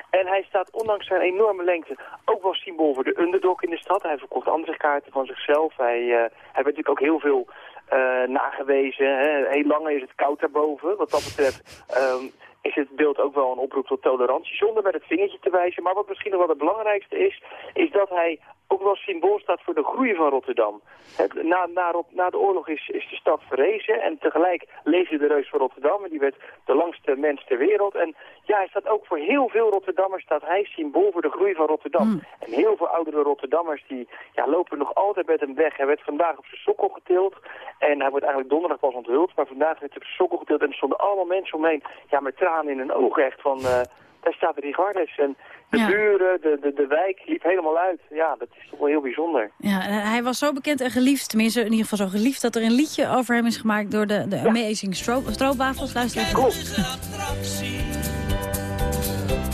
En hij staat ondanks zijn enorme lengte ook wel symbool voor de underdog in de stad. Hij verkocht andere kaarten van zichzelf. Hij, uh, hij werd natuurlijk ook heel veel uh, nagewezen. Heel lang is het koud daarboven. Wat dat betreft um, is het beeld ook wel een oproep tot tolerantie, zonder met het vingertje te wijzen. Maar wat misschien nog wel het belangrijkste is, is dat hij ook wel symbool staat voor de groei van Rotterdam. Het, na, na, na, de oorlog is, is de stad verrezen en tegelijk leefde de reus van Rotterdam en die werd de langste mens ter wereld. En ja, hij staat ook voor heel veel Rotterdammers, staat hij symbool voor de groei van Rotterdam. Mm. En heel veel oudere Rotterdammers die ja, lopen nog altijd met hem weg. Hij werd vandaag op zijn sokkel getild en hij wordt eigenlijk donderdag pas onthuld, maar vandaag werd hij op zijn sokkel getild en er stonden allemaal mensen omheen ja, met tranen in hun ogen echt van... Uh, daar staat Richardis en de ja. buren, de, de, de wijk liep helemaal uit. Ja, dat is toch wel heel bijzonder. Ja, hij was zo bekend en geliefd, tenminste in ieder geval zo geliefd... dat er een liedje over hem is gemaakt door de, de ja. Amazing Stro Stroopwafels. Luister even. Klopt.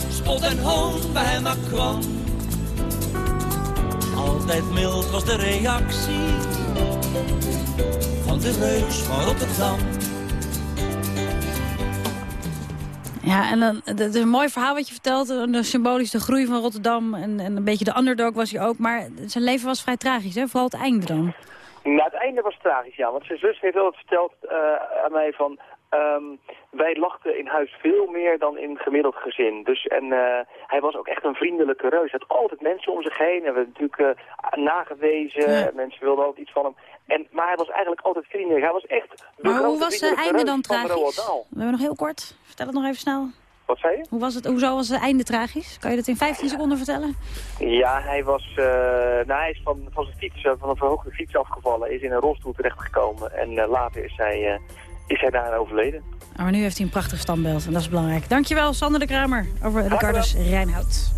Spot en hoon bij hem kwam. Altijd mild was de reactie van de reus van Rotterdam. Ja, en dan, het is een mooi verhaal wat je vertelt. De symbolisch de groei van Rotterdam. En, en een beetje de underdog was hij ook. Maar zijn leven was vrij tragisch, hè? Vooral het einde dan. Nou, het einde was tragisch, ja. Want zijn zus heeft altijd verteld uh, aan mij van... Um, wij lachten in huis veel meer dan in gemiddeld gezin. Dus, en uh, hij was ook echt een vriendelijke reus. Hij had altijd mensen om zich heen. En we natuurlijk uh, nagewezen. Ja. Mensen wilden altijd iets van hem. En, maar hij was eigenlijk altijd vriendelijk. Hij was echt Maar hoe was het einde dan tragisch? We hebben nog heel kort. Vertel het nog even snel. Wat zei je? Hoe was het, hoezo was het einde tragisch? Kan je dat in 15 seconden vertellen? Ja, hij was, uh, nou, hij is van, van zijn fiets, van een verhoogde fiets afgevallen. Is in een rolstoel terechtgekomen. En uh, later is hij, uh, is hij daar overleden. Oh, maar nu heeft hij een prachtig standbeeld en dat is belangrijk. Dankjewel, Sander de Kramer, over de Gardus Rijnhout.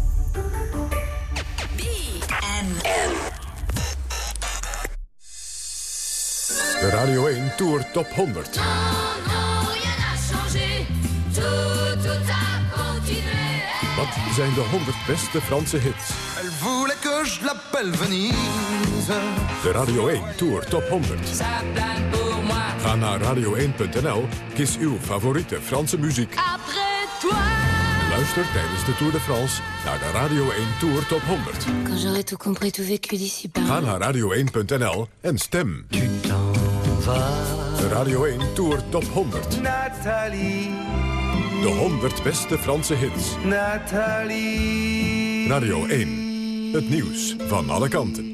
De Radio 1 Tour Top 100. Wat zijn de 100 beste Franse hits? Elle voulait que je l'appelle Venise. De Radio 1 Tour Top 100. Ga naar radio1.nl, kies uw favoriete Franse muziek. Luister tijdens de Tour de France naar de Radio 1 Tour Top 100. Quand j'aurai tout compris, tout vécu d'ici Ga naar radio1.nl en stem. De Radio 1 Tour Top 100. Nathalie. De 100 beste Franse hits. Nathalie. Radio 1. Het nieuws van alle kanten.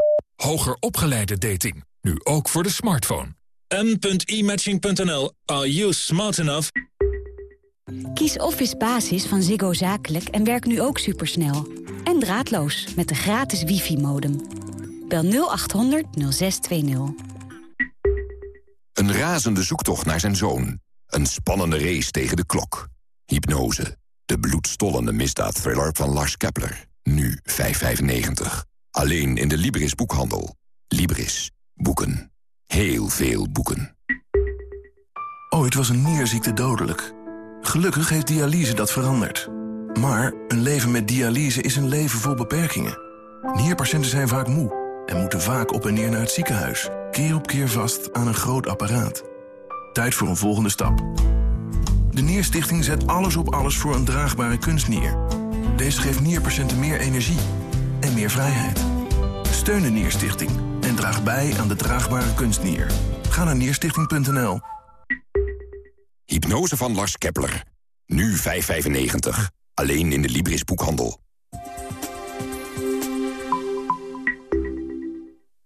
Hoger opgeleide dating. Nu ook voor de smartphone. m.imatching.nl. Are you smart enough? Kies Office Basis van Ziggo Zakelijk en werk nu ook supersnel. En draadloos met de gratis wifi-modem. Bel 0800 0620. Een razende zoektocht naar zijn zoon. Een spannende race tegen de klok. Hypnose. De bloedstollende misdaadthriller van Lars Kepler. Nu 5,95. Alleen in de Libris boekhandel. Libris. Boeken. Heel veel boeken. Ooit was een nierziekte dodelijk. Gelukkig heeft dialyse dat veranderd. Maar een leven met dialyse is een leven vol beperkingen. Nierpatiënten zijn vaak moe en moeten vaak op en neer naar het ziekenhuis. Keer op keer vast aan een groot apparaat. Tijd voor een volgende stap. De Nierstichting zet alles op alles voor een draagbare kunstnier. Deze geeft nierpatiënten meer energie en meer vrijheid. Steun de Nierstichting en draag bij aan de draagbare kunstnier. Ga naar nierstichting.nl. Hypnose van Lars Kepler. Nu 5,95. Alleen in de Libris boekhandel.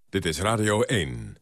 Dit is Radio 1.